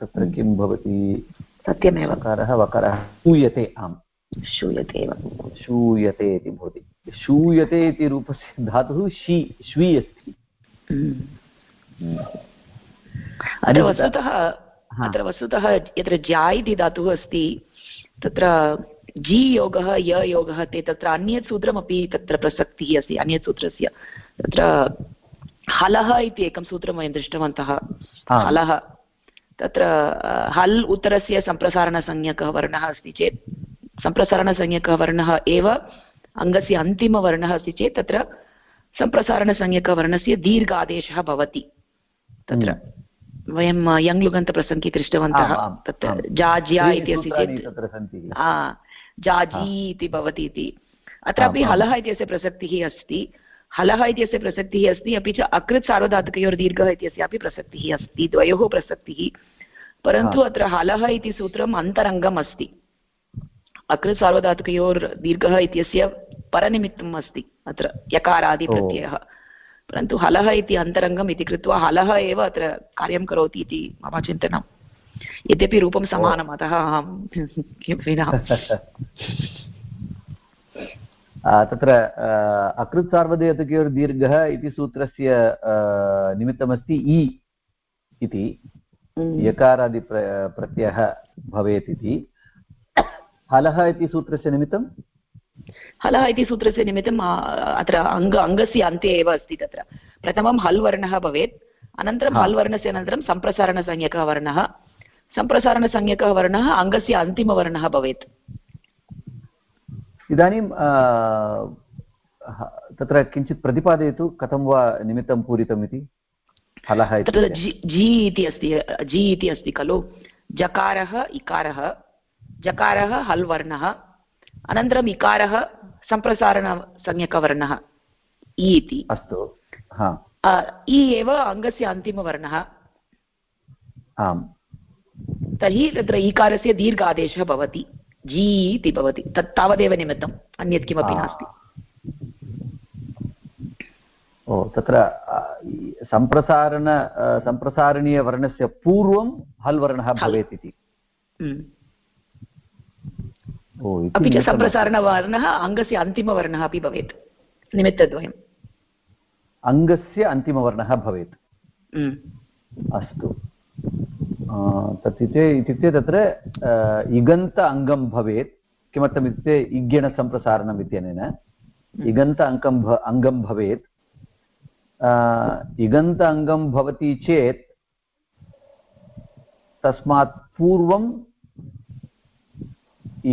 तत्र किं भवति? सत्यमेव। वकारः वकारः शूयते आम्। श्रूयते एव। शूयते इति भवति। शूयते इति रूपस्य धातुः शी श्वी अस्ति। हम्म। अत्र वस्तुतः अत्र वस्तुतः यत्र ज्या इति धातुः अस्ति तत्र जी योगः य योगः ते तत्र अन्यत् सूत्रमपि तत्र प्रसक्तिः अस्ति अन्यत् सूत्रस्य तत्र हलः इति एकं सूत्रं वयं दृष्टवन्तः। हलः। तत्र हल् उत्तरस्य सम्प्रसारणसंज्ञकः वर्णः अस्ति चेत् सम्प्रसारणसंज्ञकः वर्णः एव अङ्गस्य अन्तिमवर्णः अस्ति चेत् तत्र सम्प्रसारणसंज्ञकवर्णस्य दीर्घादेशः भवति। तत्र हम्म। वयं यङ्लुगन्तप्रसङ्गे दृष्टवन्तः। तत्र जाज्या इति अस्ति चेत् जाजी इति भवति इति। अत्रापि हलः इत्यस्य प्रसक्तिः अस्ति। हलः इत्यस्य प्रसक्तिः अस्ति अपि च अकृत् सार्वधातुकयोर्दीर्घः इत्यस्यापि प्रसक्तिः अस्ति द्वयोः प्रसक्तिः। परन्तु अत्र हलः इति सूत्रम् अन्तरङ्गम् अस्ति। अकृत् सार्वधातुकयोर्दीर्घः इत्यस्य परनिमित्तम् अस्ति अत्र यकारादिप्रत्ययः परन्तु हलः इति अन्तरङ्गम् इति कृत्वा हलः एव अत्र कार्यं करोति इति मम चिन्तनं यद्यपि रूपं समानम् अतः अहं किमपि न तत्र अकृत् सार्वधातुकयोर्दीर्घः इति सूत्रस्य निमित्तमस्ति इ इति। हम्म। यकारादि प्रत्ययः भवेत् इति। हलः इति सूत्रस्य निमित्तं? हलः इति सूत्रस्य निमित्तम् अत्र अङ्ग अङ्गस्य अन्ते एव अस्ति तत्र। प्रथमं हल् वर्णः भवेत् अनन्तरं हल् वर्णस्य अनन्तरं सम्प्रसारणसंज्ञकः वर्णः सम्प्रसारणसंज्ञकः वर्णः अङ्गस्य अन्तिमवर्णः भवेत्। इदानीं तत्र किञ्चित् प्रतिपादयतु कथं वा निमित्तं पूरितम् इति हलः तत्र जि इति अस्ति जि इति अस्ति खलु। जकारः इकारः जकारः हल् वर्णः अनन्तरम् इकारः सम्प्रसारणसंज्ञकवर्णः इ इति। अस्तु इ एव अङ्गस्य अन्तिमवर्णः। आम्। तर्हि तत्र ईकारस्य दीर्घ आदेशः भवति। जी इति भवति। तत् तावदेव निमित्तम्। अन्यत् किमपि नास्ति। ओ तत्र सम्प्रसारण सम्प्रसारणीयवर्णस्य पूर्वं हल्। वर्णः भवेत् इति। हम्म। अपि च सम्प्रसारणवर्णः अङ्गस्य अन्तिमवर्णः अपि भवेत्। निमित्तद्वयम्। अङ्गस्य अन्तिमवर्णः भवेत्। अस्तु। तत् इत्युक्ते तत्र इगन्त अङ्गं भवेत् किमर्थमित्युक्ते इग्यणसम्प्रसारणम् इत्यनेन इगन्त अङ्कं अङ्गं भवेत् इगन्त अङ्गं भवति चेत् तस्मात् पूर्वं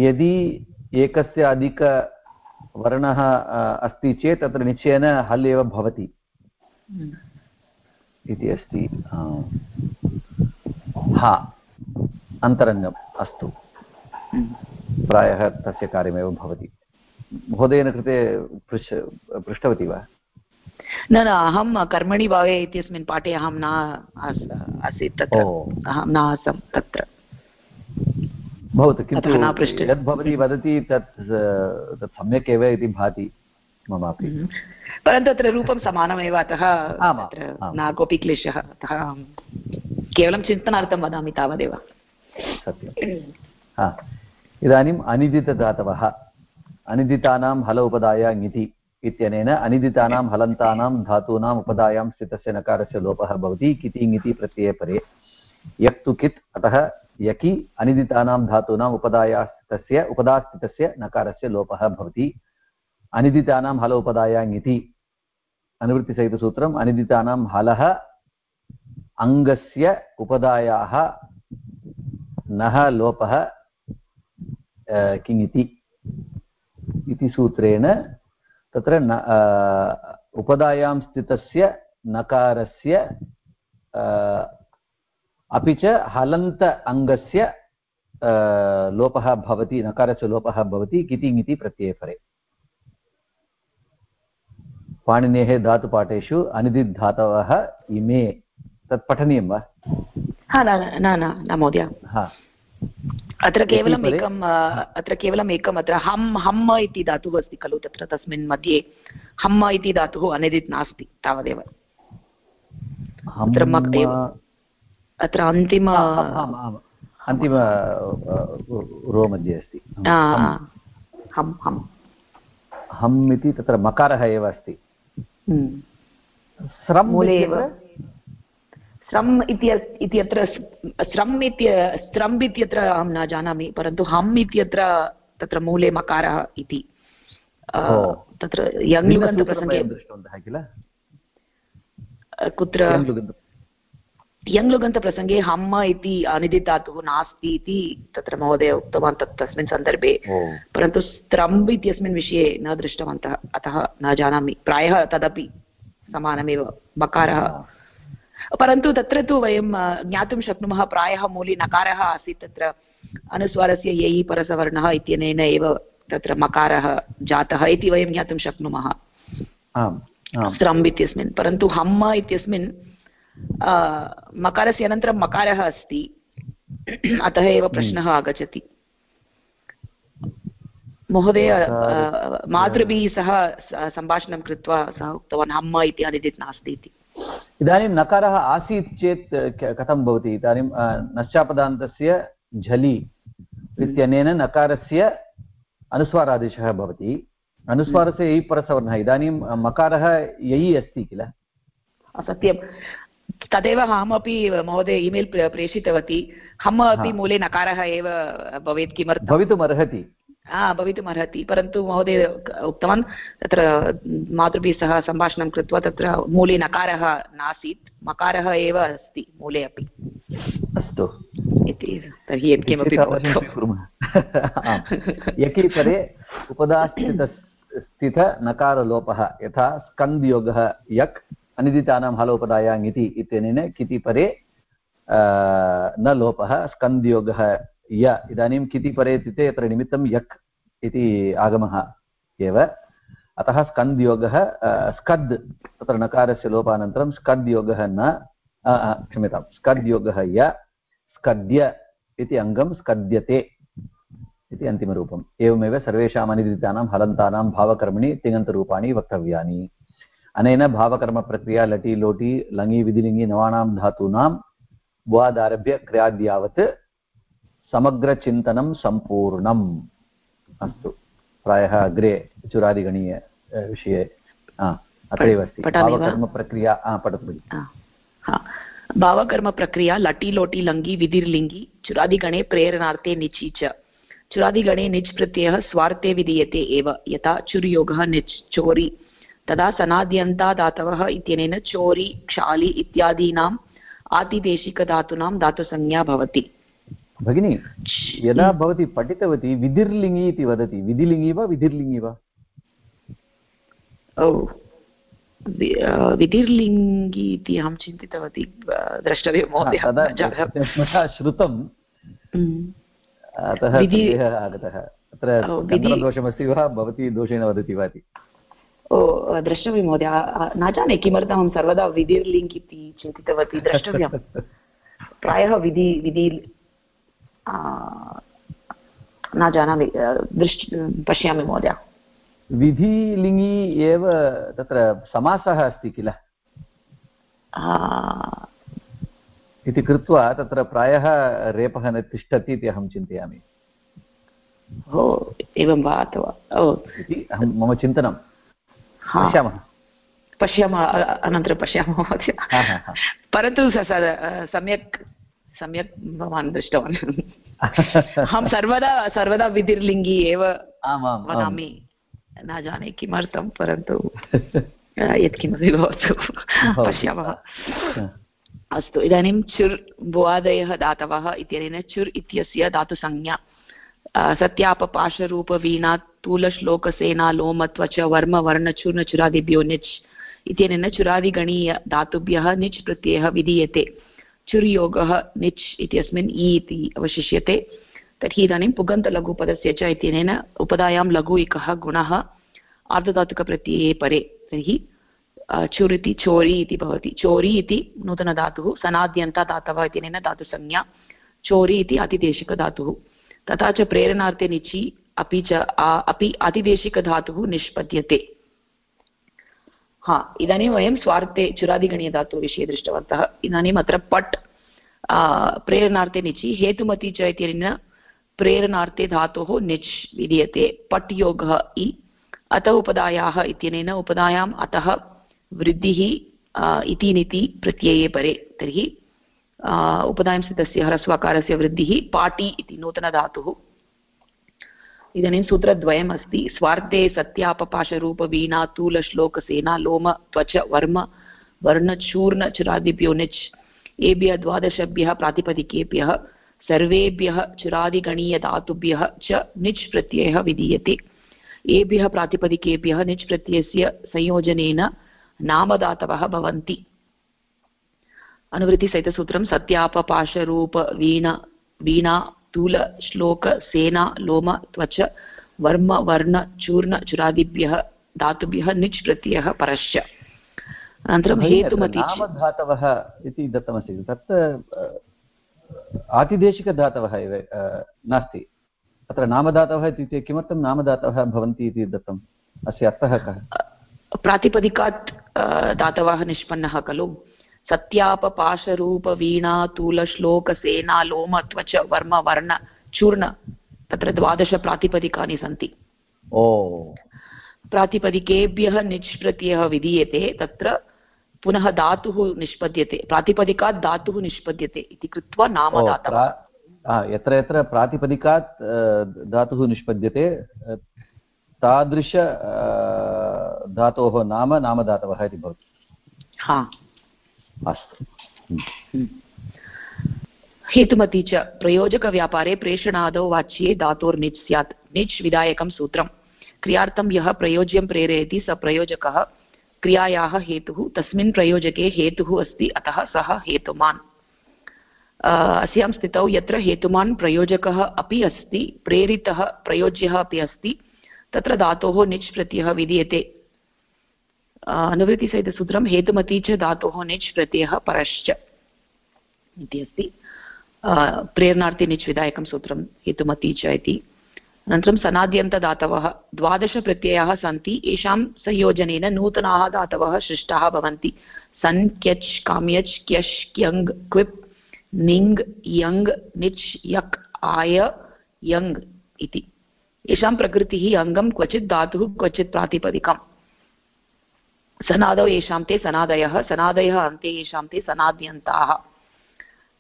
यदि एकस्य अधिकवर्णः अस्ति चेत् तत्र निश्चयेन हल् एव भवति। इति अस्ति हा अन्तरङ्गम् अस्तु। प्रायः तस्य कार्यमेव भवति। महोदयेन कृते पृच्छ पृष्टवती वा? न न अहं कर्मणि भावे इत्यस्मिन् पाठे अहं न आसीत् तत्र। अहं न आसं तत्र। भवतु किन्तु यद् भवती वदति तत् तत् सम्यक् एव इति भाति ममापि हम्म। परन्तु अत्र रूपं समानमेव अतः न कोऽपि क्लेशः अतः केवलं चिन्तनार्थं वदामि तावदेव. सत्यं. इदानीम् अनिदितधातवः अनिदितानां हल उपदाया ङिति इत्यनेन अनिदितानां हलन्तानां धातूनाम् उपदायां स्थितस्य नकारस्य लोपः भवति. किति ङिति प्रत्यये परे. यक्तु कित् अतः यकि अनिदितानां धातूनाम् उपदायास्थितस्य उपदास्थितस्य नकारस्य लोपः भवति. अनिदितानां हल उपदायाङ् इति अनुवृत्तिसहितसूत्रम् अनिदितानां हलः अङ्गस्य उपदायाः नः लोपः किङिति इति सूत्रेण तत्र न उपदायां स्थितस्य नकारस्य अपि च हलन्त अङ्गस्य लोपः भवति नकारस्य लोपः भवति कितिङिति प्रत्ययपरे पाणिनेः धातुपाठेषु अनिदिद्धातवः इमे तत् पठनीयं वा? न न न महोदय। अत्र केवलम् एकम् अत्र केवलम् एकम् अत्र हम् हम् इति धातुः अस्ति खलु तत्र तस्मिन् मध्ये हम् इति धातुः अनिदित् नास्ति तावदेव। अत्र अन्तिम अन्तिम रो मध्ये अस्ति। हम् हम्। हम् इति तत्र मकारः एव अस्ति। हम्म। स्रम् मूले एव। स्रम् इत्यत्र स्रम् इत्य स्रम् इत्यत्र अहं न जानामि परन्तु हम् इत्यत्र तत्र मूले मकारः इति। तत्र यङ्लुगन्तप्रसङ्गे दृष्टवन्तः किल? कुत्र? यङ्लुगन्तप्रसङ्गे हम्म इति अनिदिधातुः नास्ति इति तत्र महोदय उक्तवान् तत् तस्मिन् सन्दर्भे। परन्तु स्त्रम्ब् इत्यस्मिन् विषये न दृष्टवन्तः अतः न जानामि। प्रायः तदपि समानमेव मकारः। परन्तु तत्र तु वयं ज्ञातुं शक्नुमः प्रायः मूले नकारः आसीत् तत्र अनुस्वारस्य ययि परसवर्णः इत्यनेन एव तत्र मकारः जातः इति वयं ज्ञातुं शक्नुमः। स्रम्ब् इत्यस्मिन् परन्तु हम्म इत्यस्मिन् मकारस्य अनन्तरं मकारः अस्ति। अतः एव प्रश्नः आगच्छति। महोदय मातृभिः सह सम्भाषणं कृत्वा सः उक्तवान् हम्म इति अनिदित् नास्ति इति। इदानीं नकारः आसीत् चेत् कथं भवति? इदानीं नश्चापदान्तस्य झलि इत्यनेन नकारस्य अनुस्वारादेशः भवति। अनुस्वारस्य ययि परसवर्णः इदानीं मकारः ययि अस्ति किल? सत्यं तदेव अहमपि महोदय ईमेल् प्रेषितवती। हम् अपि मूले नकारः एव भवेत् किमर्थं भवितुमर्हति। हा भवितुमर्हति परन्तु महोदय उक्तवान् तत्र मातृभिः सह सम्भाषणं कृत्वा तत्र मूले नकारः नासीत्। मकारः एव अस्ति मूले अपि। अस्तु। इति तर्हि यत्किमपि यकीपरे उपदास्थित स्थितनकारलोपः यथा स्कन्द्योगः यक् अनिदितानां हलोपदायाङ् इति इत्यनेन कितिपरे न लोपः स्कन्द्योगः य, इदानीं किति परे इत्युक्ते यत्र निमित्तं यक् इति आगमः एव। अतः स्कन्द्योगः स्कद्, तत्र नकारस्य लोपानन्तरं स्कद्योगः न क्षम्यतां स्कद्योगः य, स्कद्य इति अङ्गं स्कद्यते इति अन्तिमरूपम्। एवमेव सर्वेषाम् अनिदितानां हलन्तानां भावकर्मणि तिङन्तरूपाणि वक्तव्यानि। अनेन भावकर्मप्रक्रिया लटि, लोटि लङि विधिलिङ्गि नवानां धातूनां भुवादारभ्य क्रियाद्यावत् समग्रचिन्तनं सम्पूर्णम् अस्तु। प्रायः अग्रे चुरादिगणीय विषये अत्रैव अस्ति। भावकर्मप्रक्रिया पठतु भावकर्मप्रक्रिया लटि लोटि लङ्गि विधिर्लिङ्गि चुरादिगणे प्रेरणार्थे निचि च। चुरादिगणे निच् प्रत्ययः स्वार्थे विधीयते एव यथा चुर्योगः निच् चोरि। तदा सनाद्यन्तादातवः इत्यनेन चोरि क्षालि इत्यादीनाम् आतिदेशिकधातूनां धातुसंज्ञा भवति। भगिनी यदा भवती पठितवती विधिर्लिङ्गि इति वदति। विधिलिङ्गि वा विधिर्लिङ्गि वा? ओ विधिर्लिङ्गि इति अहं चिन्तितवती द्रष्टव्यं महोदय। श्रुतम्। हम्म। अतः आगतः। अत्र दोषमस्ति वा? भवती दोषेण वदति वा इति। ओ द्रष्टव्यं महोदय। न जाने किमर्थम् सर्वदा विधिर्लिङ्ग् इति चिन्तितवती द्रष्टव्यं। प्रायः विधि विधि न जानामि दृश् पश्यामि महोदय। विधिलिङि एव तत्र समासः अस्ति किल? इति कृत्वा तत्र प्रायः रेपः न तिष्ठति इति अहं चिन्तयामि। ओ एवं वा अथवा अहं मम चिन्तनं। पश्यामः। पश्यामः अनन्तरं पश्यामः महोदय। परन्तु सम्यक् सम्यक् भवान् दृष्टवान् अहं सर्वदा सर्वदा विधिर्लिङ्गि एव वदामि। न जाने किमर्थं परन्तु यत्किमपि भवतु। पश्यामः। अस्तु इदानीं चुर् भुवादयः दातवः इत्यनेन चुर् इत्यस्य धातुसंज्ञा। सत्यापपाशरूपवीणा तूलश्लोकसेना लोमत्वच वर्म वर्णचूर्णचुरादिभ्यो निच् इत्यनेन चुरादिगणीय धातुभ्यः निच् प्रत्ययः विधीयते। चुर्योगः निच् इत्यस्मिन् इ इति अवशिष्यते। तर्हि इदानीं पुगन्तलघुपदस्य च इत्यनेन उपदायां लघु इकः गुणः आर्धधातुकप्रत्यये परे। तर्हि चुर् इति चोरि इति भवति। चोरि इति नूतनधातुः सनाद्यन्तदातवः इत्यनेन धातुसंज्ञा। चोरि इति अतिदेशिकधातुः। तथा च प्रेरणार्थे निचि अपि च अपि अतिदेशिकधातुः निष्पद्यते। हा, इदानीं वयं स्वार्थे चुरादिगणीयधातुविषये दृष्टवन्तः। इदानीम् अत्र पट् प्रेरणार्थे निचि, हेतुमति च इत्यनेन प्रेरणार्थे धातोः निच् विधीयते। पट् योगः इ, अत उपदायाः इत्यनेन उपदायाम् अतः वृद्धिः इति निति प्रत्यये परे। तर्हि उपदायं स्थितस्य ह्रस्वकारस्य वृद्धिः पाटि इति नूतनधातुः। इदानीं सूत्रद्वयम् अस्ति स्वार्थे सत्यापपाशरूपवीणा तूलश्लोकसेना लोम त्वच वर्म वर्णचूर्णचुरादिभ्यो निच्। एभ्यः द्वादशभ्यः प्रातिपदिकेभ्यः सर्वेभ्यः चुरादिगणीयधातुभ्यः च निच् प्रत्ययः विधीयते। एभ्यः प्रातिपदिकेभ्यः निच् प्रत्ययस्य संयोजनेन नामदातवः भवन्ति। अनुवृत्तिसहितसूत्रं सत्यापपाशरूप वीण तूल श्लोक सेना लोम त्वच वर्म वर्ण चूर्ण चुरादिभ्यः धातुभ्यः निच् प्रत्ययः परश्च। अनन्तरं हेतुमति नामधातवः इति दत्तमस्ति। तत् आतिदेशिकधातवः एव नास्ति। अत्र नामधातवः इत्युक्ते किमर्थं नामधातवः भवन्ति इति दत्तम्? अस्य अर्थः कः? प्रातिपदिकात् धातवः निष्पन्नः खलु? सत्यापपाशरूपवीणातूलश्लोकसेनालोमत्वच वर्म वर्ण चूर्ण तत्र द्वादशप्रातिपदिकानि सन्ति। ओ। प्रातिपदिकेभ्यः निच् प्रत्ययः विधीयते तत्र पुनः धातुः निष्पद्यते प्रातिपदिकात् धातुः निष्पद्यते इति कृत्वा नाम यत्र यत्र प्रातिपदिकात् धातुः निष्पद्यते तादृश धातोः नाम नामधातवः इति भवति। हा। अस्तु। हम्म। हेतुमती च प्रयोजकव्यापारे प्रेषणादौ वाच्ये धातोर्निच् स्यात्। निच् विधायकं सूत्रं क्रियार्थं यः प्रयोज्यं प्रेरयति स प्रयोजकः। क्रियायाः हेतुः तस्मिन् प्रयोजके हेतुः अस्ति अतः सः हेतुमान्। अस्यां स्थितौ यत्र हेतुमान् प्रयोजकः अपि अस्ति प्रेरितः प्रयोज्यः अपि अस्ति तत्र धातोः निच् प्रत्ययः विधीयते। अनुवृत्तिसहितसूत्रं हेतुमती च धातोः निच् प्रत्ययः परश्च इति अस्ति। प्रेरणार्थे निच् विधायकं सूत्रं हेतुमती च इति। अनन्तरं सनाद्यन्तदातवः द्वादशप्रत्ययाः सन्ति, येषां संयोजनेन नूतनाः धातवः सृष्टाः भवन्ति। सन्, क्यच्, काम्यच्, क्यश् क्यङ् क्विप् निङ् यङ् निच्, यक्, आय यङ् इति। येषां प्रकृतिः अङ्गं क्वचित् धातुः, क्वचित् प्रातिपदिकम्। सनादौ येषां ते सनादयः सनादयः अन्ते येषां ते सनाद्यन्ताः।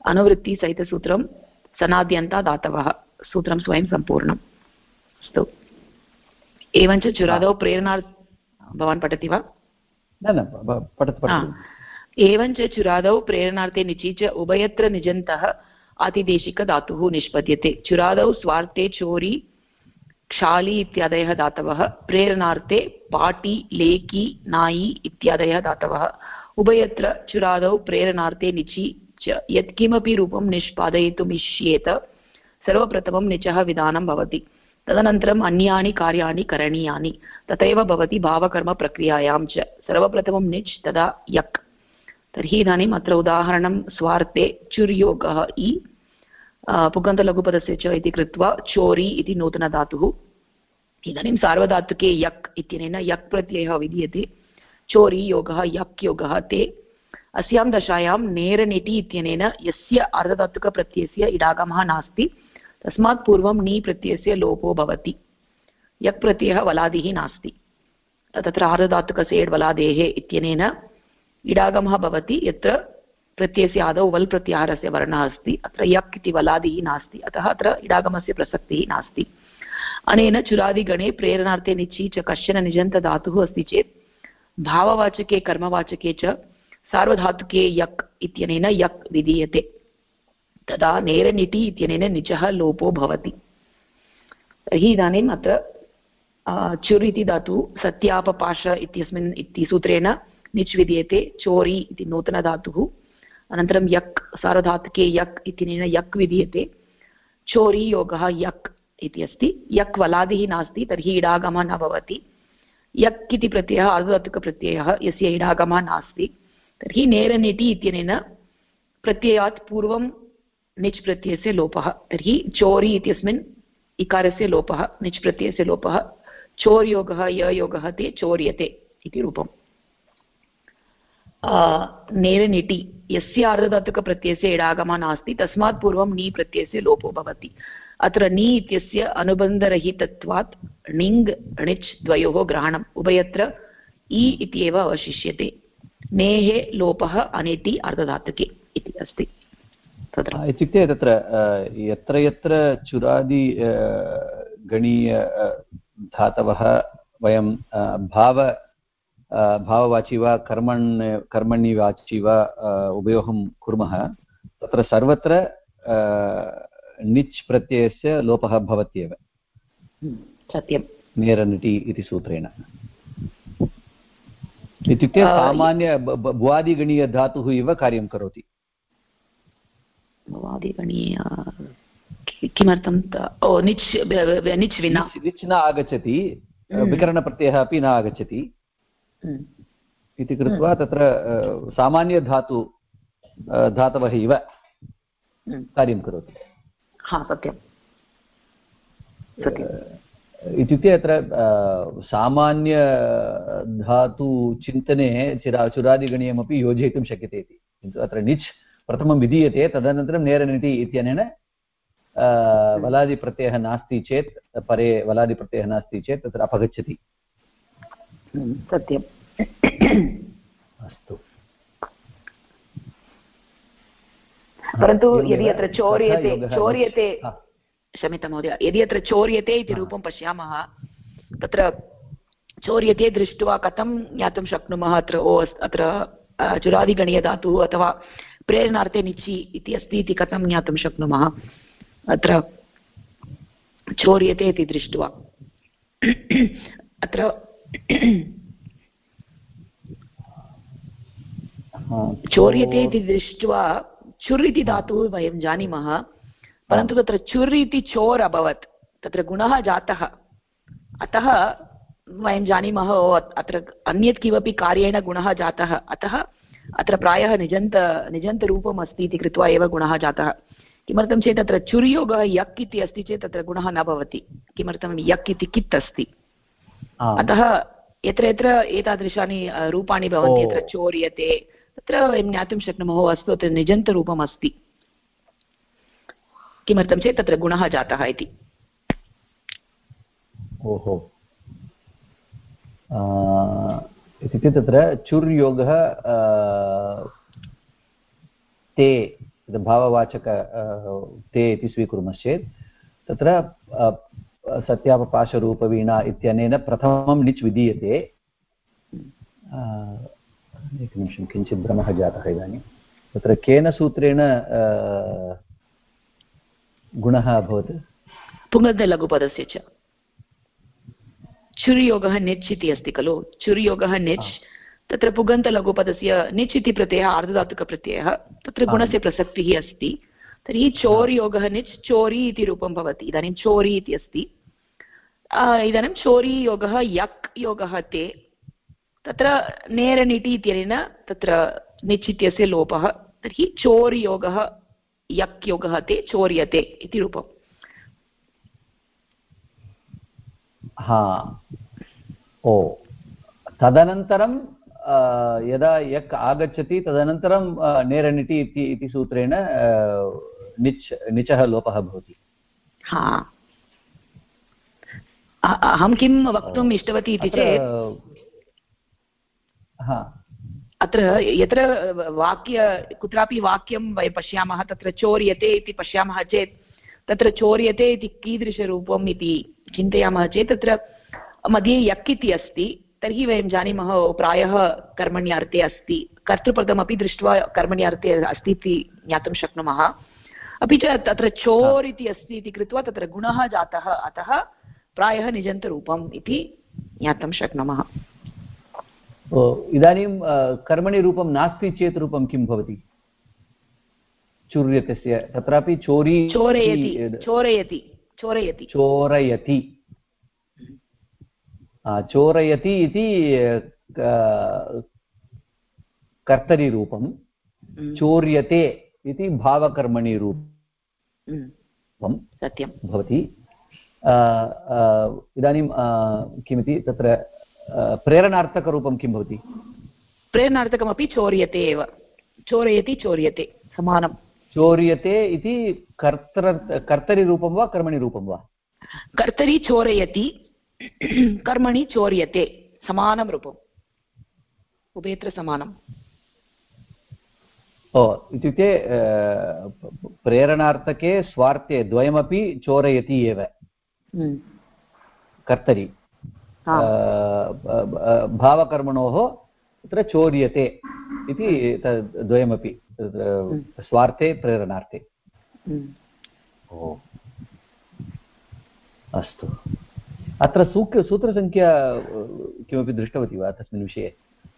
अनुवृत्तिसहितसूत्रं सनाद्यन्ता दातवः। सूत्रं स्वयं सम्पूर्णम्। अस्तु। एवञ्च चुरादौ प्रेरणा भवान् पठति वा? एवञ्च चुरादौ प्रेरणार्थे निचि च उभयत्र निजन्तः आतिदेशिकधातुः निष्पद्यते। चुरादौ स्वार्थे चोरी क्षाली इत्यादयः धातवः प्रेरणार्थे पाटी लेकी नायि इत्यादयः धातवः उभयत्र चुरादौ प्रेरणार्थे निचि च यत्किमपि रूपं निष्पादयितुम् इष्येत सर्वप्रथमं निचः विधानं भवति तदनन्तरम् अन्यानि कार्याणि करणीयानि तथैव भवति भावकर्मप्रक्रियायां च सर्वप्रथमं निच् तदा यक् तर्हि इदानीम् अत्र उदाहरणं स्वार्थे चुर्योगः इ पुगन्तलघुपदस्य च इति कृत्वा चोरी इति नूतनधातुः इदानीं सार्वधातुके यक् इत्यनेन यक् प्रत्ययः विधीयते चोरी योगः यक् योगः ते अस्यां दशायां नेरनिटि इत्यनेन यस्य अर्धधातुकप्रत्ययस्य इडागमः नास्ति तस्मात् पूर्वं नी प्रत्ययस्य लोपो भवति यक् प्रत्ययः वलादिः नास्ति तत्र आर्धधातुकसेड् वलादेः इत्यनेन इडागमः भवति यत्र प्रत्ययस्य आदौ वल् प्रत्याहारस्य वर्णः अस्ति। अत्र यक् इति वलादिः नास्ति। अतः अत्र इडागमस्य प्रसक्तिः नास्ति। अनेन चुरादिगणे प्रेरणार्थे निचि च कश्चन निजन्तधातुः अस्ति चेत् भाववाचके, कर्मवाचके च सार्वधातुके यक् इत्यनेन यक् विधीयते। तदा नेरनिटि इत्यनेन निचः लोपो भवति। तर्हि इदानीम् अत्र चुर् इति धातु सत्यापपाश इत्यस्मिन् इति सूत्रेण निच् विधीयते। चोरी इति नूतनधातुः अनन्तरं यक्, सार्वधातुके यक् इत्यनेन यक् विधीयते। चोरी योगः यक् इति अस्ति। यक् वलादिः नास्ति, तर्हि इडागमः न भवति। यक् इति प्रत्ययः अर्धधातुकप्रत्ययः यस्य इडागमः नास्ति। तर्हि नेरनिटि इत्यनेन प्रत्ययात् पूर्वं निच् प्रत्ययस्य लोपः। तर्हि चोरि इत्यस्मिन् इकारस्य लोपः निच् प्रत्ययस्य लोपः। चोर्योगः, ययोगः ते चोर्यते इति रूपम्। नेरनिटि यस्य अर्धधातुकप्रत्ययस्य इडागमः नास्ति, तस्मात् पूर्वं नी प्रत्ययस्य लोपो भवति। अत्र नी इत्यस्य अनुबन्धरहितत्वात् णिङ् णिच् द्वयोः ग्रहणम्। उभयत्र इ इत्येव अवशिष्यते। नेः लोपः अनिटि अर्धधातुके इति अस्ति। तत्र। इत्युक्ते तत्र यत्र यत्र चुरादि गणीय धातवः वयं भाव भाववाचि वा कर्मण् कर्मण्यवाचि वा उपयोगं कुर्मः तत्र सर्वत्र निच् प्रत्ययस्य लोपः भवत्येव। हम्म, सत्यं नेरनिटि इति सूत्रेण। इत्युक्ते सामान्य भुवादिगणीयधातुः इव कार्यं करोति। भवादिगणीय किमर्थं निच् निच् विना। निच् न आगच्छति हम्म। विकरणप्रत्ययः अपि न आगच्छति। इति कृत्वा तत्र सामान्यधातु धातवः इव कार्यं करोति। हा सत्यं। इत्युक्ते अत्र सामान्यधातुचिन्तने चिरा चुरादिगणीयमपि योजयितुं शक्यते इति। किन्तु अत्र निच् प्रथमं विधीयते तदनन्तरं नेरनिटि इत्यनेन वलादिप्रत्ययः नास्ति चेत् परे वलादिप्रत्ययः नास्ति चेत् तत्र अपगच्छति। हम्म, सत्यम्। अस्तु। परन्तु यदि अत्र चौर्यते चौर्यते क्षम्यतां महोदय यदि अत्र चौर्यते इति रूपं पश्यामः तत्र चौर्यते दृष्ट्वा कथं ज्ञातुं शक्नुमः अत्र ओ अत्र चुरादिगणीयधातुः अथवा प्रेरणार्थे निचि इति अस्ति इति कथं ज्ञातुं शक्नुमः? अत्र चौर्यते इति दृष्ट्वा। अत्र चौर्यते इति दृष्ट्वा चुर् इति धातुः वयं जानीमः परन्तु तत्र चुर् इति चोर् अभवत् तत्र गुणः जातः। अतः वयं जानीमः अत्र अन्यत् किमपि कार्येण गुणः जातः। अतः अत्र प्रायः निजन्त निजन्तरूपम् अस्ति इति कृत्वा एव गुणः जातः। किमर्थं चेत् अत्र चुर्योगः यक् इति अस्ति चेत् तत्र गुणः न भवति। किमर्थं यक् इति कित् अस्ति? अतः यत्र यत्र एतादृशानि रूपाणि भवन्ति यत्र चोर्यते तत्र वयं ज्ञातुं शक्नुमः अस्तु अत्र निजन्तरूपम् अस्ति। किमर्थं चेत् तत्र गुणः जातः इति। ओहो। इत्युक्ते तत्र चुर्योगः ते भाववाचक ते इति स्वीकुर्मश्चेत्, तत्र सत्यापपाशरूपवीणा इत्यनेन प्रथमं निच् विधीयते। एकनिमिषं किञ्चित् भ्रमः जातः इदानीं। तत्र केन सूत्रेण गुणः अभवत्? पुङ्गलघुपदस्य च। चुर्योगः निच् इति अस्ति खलु। चुर्योगः निच् तत्र पुगन्तलघुपदस्य निच् इति प्रत्ययः आर्धधातुकप्रत्ययः तत्र गुणस्य प्रसक्तिः अस्ति। तर्हि चोर्योगः निच् चोरी इति रूपं भवति। इदानीं चोरी इति अस्ति। इदानीं चोरी योगः यक् योगः ते तत्र नेरनिटि इत्यनेन तत्र निच् इत्यस्य लोपः तर्हि चोर्योगः यक् योगः ते चोर्यते इति रूपम्। हा। ओ। तदनन्तरं यदा यक् आगच्छति तदनन्तरं नेरनिटि इति इति सूत्रेण निच् निचः लोपः भवति। हा। अहं किं वक्तुम् इष्टवती इति चेत् अत्र यत्र वाक्य, कुत्रापि वाक्यं वयं पश्यामः, तत्र चौर्यते इति पश्यामः चेत्, तत्र चौर्यते इति कीदृशरूपम् इति चिन्तयामः चेत्, तत्र मध्ये यक् इति अस्ति, तर्हि वयं जानीमः प्रायः कर्मण्यार्थे अस्ति। कर्तृपदमपि दृष्ट्वा कर्मण्यार्थे अस्ति इति ज्ञातुं शक्नुमः। अपि च तत्र चोर् इति अस्ति इति कृत्वा, तत्र गुणः जातः, अतः प्रायः निजन्तरूपम् इति ज्ञातुं शक्नुमः। इदानीं कर्मणि रूपं नास्ति चेत् रूपं किं भवति? चूर्यतस्य तत्रापि चोरी चोरयति चोरयति चोरयति। चोरयति। चोरयति इति कर्तरिरूपं। चोर्यते इति भावकर्मणि रूपं। सत्यं भवति। इदानीं किमिति तत्र प्रेरणार्थकरूपं किं भवति? प्रेरणार्थकमपि चोर्यते एव। चोरयति चोर्यते समानं चोर्यते इति कर्तर कर्तरिरूपं वा कर्मणि रूपं वा? कर्तरि चोरयति कर्मणि चोर्यते समानं रूपम्। उभयत्र समानम्। ओ इत्युक्ते प्रेरणार्थके स्वार्थे द्वयमपि चोरयति एव। हम्म। कर्तरि। भावकर्मणोः तत्र चोर्यते इति द्वयमपि हम्म। स्वार्थे प्रेरणार्थे हम्म। ओ अस्तु अत्र सूक् सूत्रसङ्ख्या किमपि दृष्टवती वा तस्मिन् विषये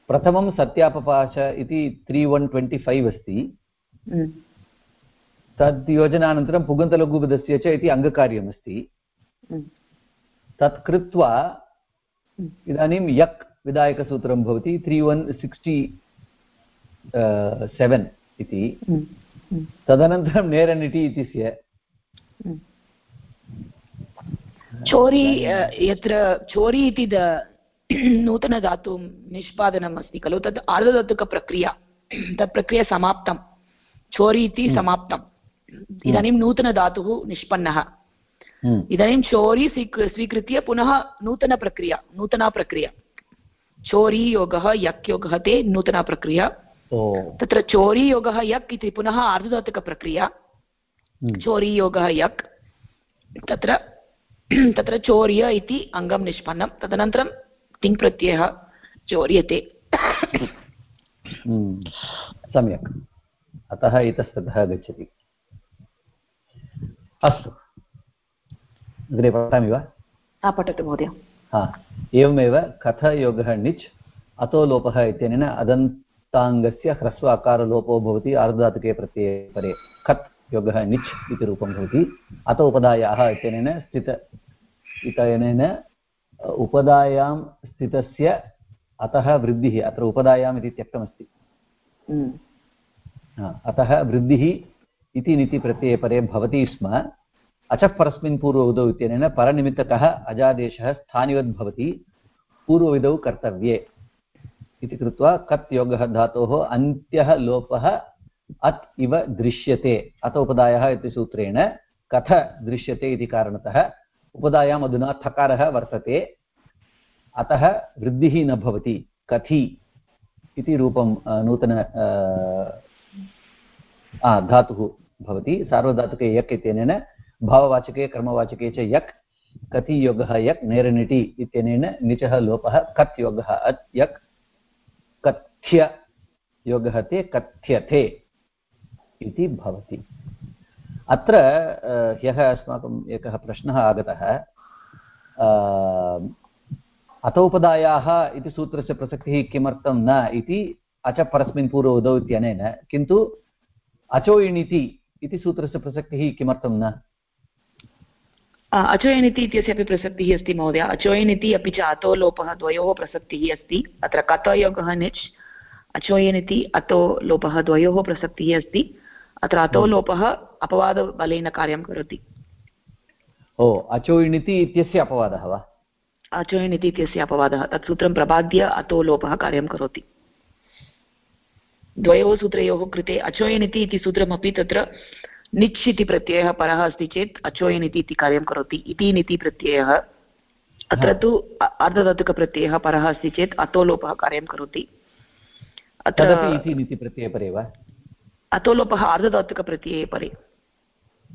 प्रथमं सत्यापपाश इति त्री वन् ट्वेण्टि फैव् अस्ति हम्म। तद् योजनानन्तरं पुगन्तलघुपदस्य च इति अङ्गकार्यमस्ति। तत् कृत्वा। इदानीं यक् विधायकसूत्रं भवति त्री वन् सिक्स्टि सेवेन् इति तदनन्तरं नेरनिटि इत्यस्य चोरी यत्र चोरी इति नूतनधातुं निष्पादनम् अस्ति खलु तद् आर्धधातुकप्रक्रिया तत् प्रक्रिया समाप्तं चोरि इति हम्म। समाप्तम् हम्म। इदानीं नूतनधातुः निष्पन्नः हम्म। इदानीं चोरी स्वीकृ स्वीकृत्य पुनः नूतनप्रक्रिया नूतना प्रक्रिया चोरी योगः यक् योगः ते नूतना प्रक्रिया तत्र चोरी योगः यक् इति पुनः आर्धधातुकप्रक्रिया चोरी योगः यक्। तत्र तत्र चौर्य इति अङ्गं निष्पन्नं। तदनन्तरं तिङ् प्रत्ययः चौर्यते। हम्म, सम्यक्। अतः इतस्ततः गच्छति। अस्तु। अग्रे पठामि वा? पठतु महोदय। हा एवमेव कथयोगः णिच् अतो लोपः इत्यनेन अदन्ताङ्गस्य ह्रस्व अकारलोपो भवति आर्धधातुके प्रत्यये परे खत् योगः णिच् इति रूपं भवति। अत उपधायाः इत्यनेन स्थित इत्यनेन उपधायां स्थितस्य अतः वृद्धिः अत्र उपधायाम् इति त्यक्तमस्ति। हम्म। अतः वृद्धिः इति नीतिप्रत्यये परे भवति स्म। अचः परस्मिन् पूर्वविधौ इत्यनेन परनिमित्तकः अजादेशः स्थानिवद् भवति पूर्वविधौ कर्तव्ये। इति कृत्वा कत् योगः धातोः अन्त्यः लोपः अत् इव दृश्यते। अत उपदायः इति सूत्रेण कथ दृश्यते इति कारणतः उपदायाम् अधुना थकारः वर्तते। अतः वृद्धिः न भवति। कथि इति रूपं नूतन धातुः भवति। सार्वधातुके यक् इत्यनेन भाववाचके, कर्मवाचके च यक् कति योगः यक्, नेरनिटि इत्यनेन निचः लोपः कत् योगः अत् यक् कथ्य योगः ते, कथ्यते इति भवति। अत्र ह्यः अस्माकम् एकः प्रश्नः आगतः। अथोपदायाः इति सूत्रस्य प्रसक्तिः किमर्थं न इति अच परस्मिन् पूर्वोदौ इत्यनेन, किन्तु अचोयिणिति इति सूत्रस्य प्रसक्तिः किमर्थं न? अचोयनिति इत्यस्यापि प्रसक्तिः अस्ति महोदय। अचोयनिति अपि च अतो लोपः द्वयोः प्रसक्तिः अस्ति। अत्र कतयोगः निच् अचोयनिति अतो लोपः द्वयोः प्रसक्तिः अस्ति। अत्र अतो। लोपः अपवादबलेन कार्यं करोति। ओ अचोयिणिति इत्यस्य अपवादः वा? अचोयिणिति इत्यस्य अपवादः। तत् सूत्रं प्रबाद्य अतो लोपः कार्यं करोति। द्वयोः सूत्रयोः कृते अचोयनिति इति सूत्रमपि तत्र निच् इति प्रत्ययः परः अस्ति चेत् अचोयनिति इति कार्यं करोति इति निति प्रत्ययः। अत्र तु अर्धधातुकप्रत्ययः परः अस्ति चेत् अतो लोपः कार्यं करोति। अत्र परे वा? अतोलोपः आर्धधातुकप्रत्यये परे।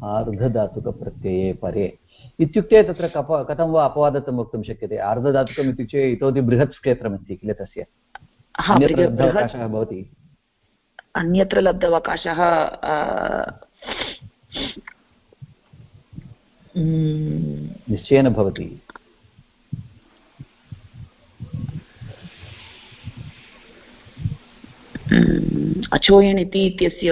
आर्धधातुकप्रत्यये परे। इत्युक्ते तत्र कप कथं वा अपवादत्वं वक्तुं शक्यते? आर्धधातुकम् इत्युक्ते इतोपि बृहत् क्षेत्रमस्ति किल तस्य? भवति? अन्यत्र लब्धवकाशः निश्चयेन भवति। अचोयन् इति इत्यस्य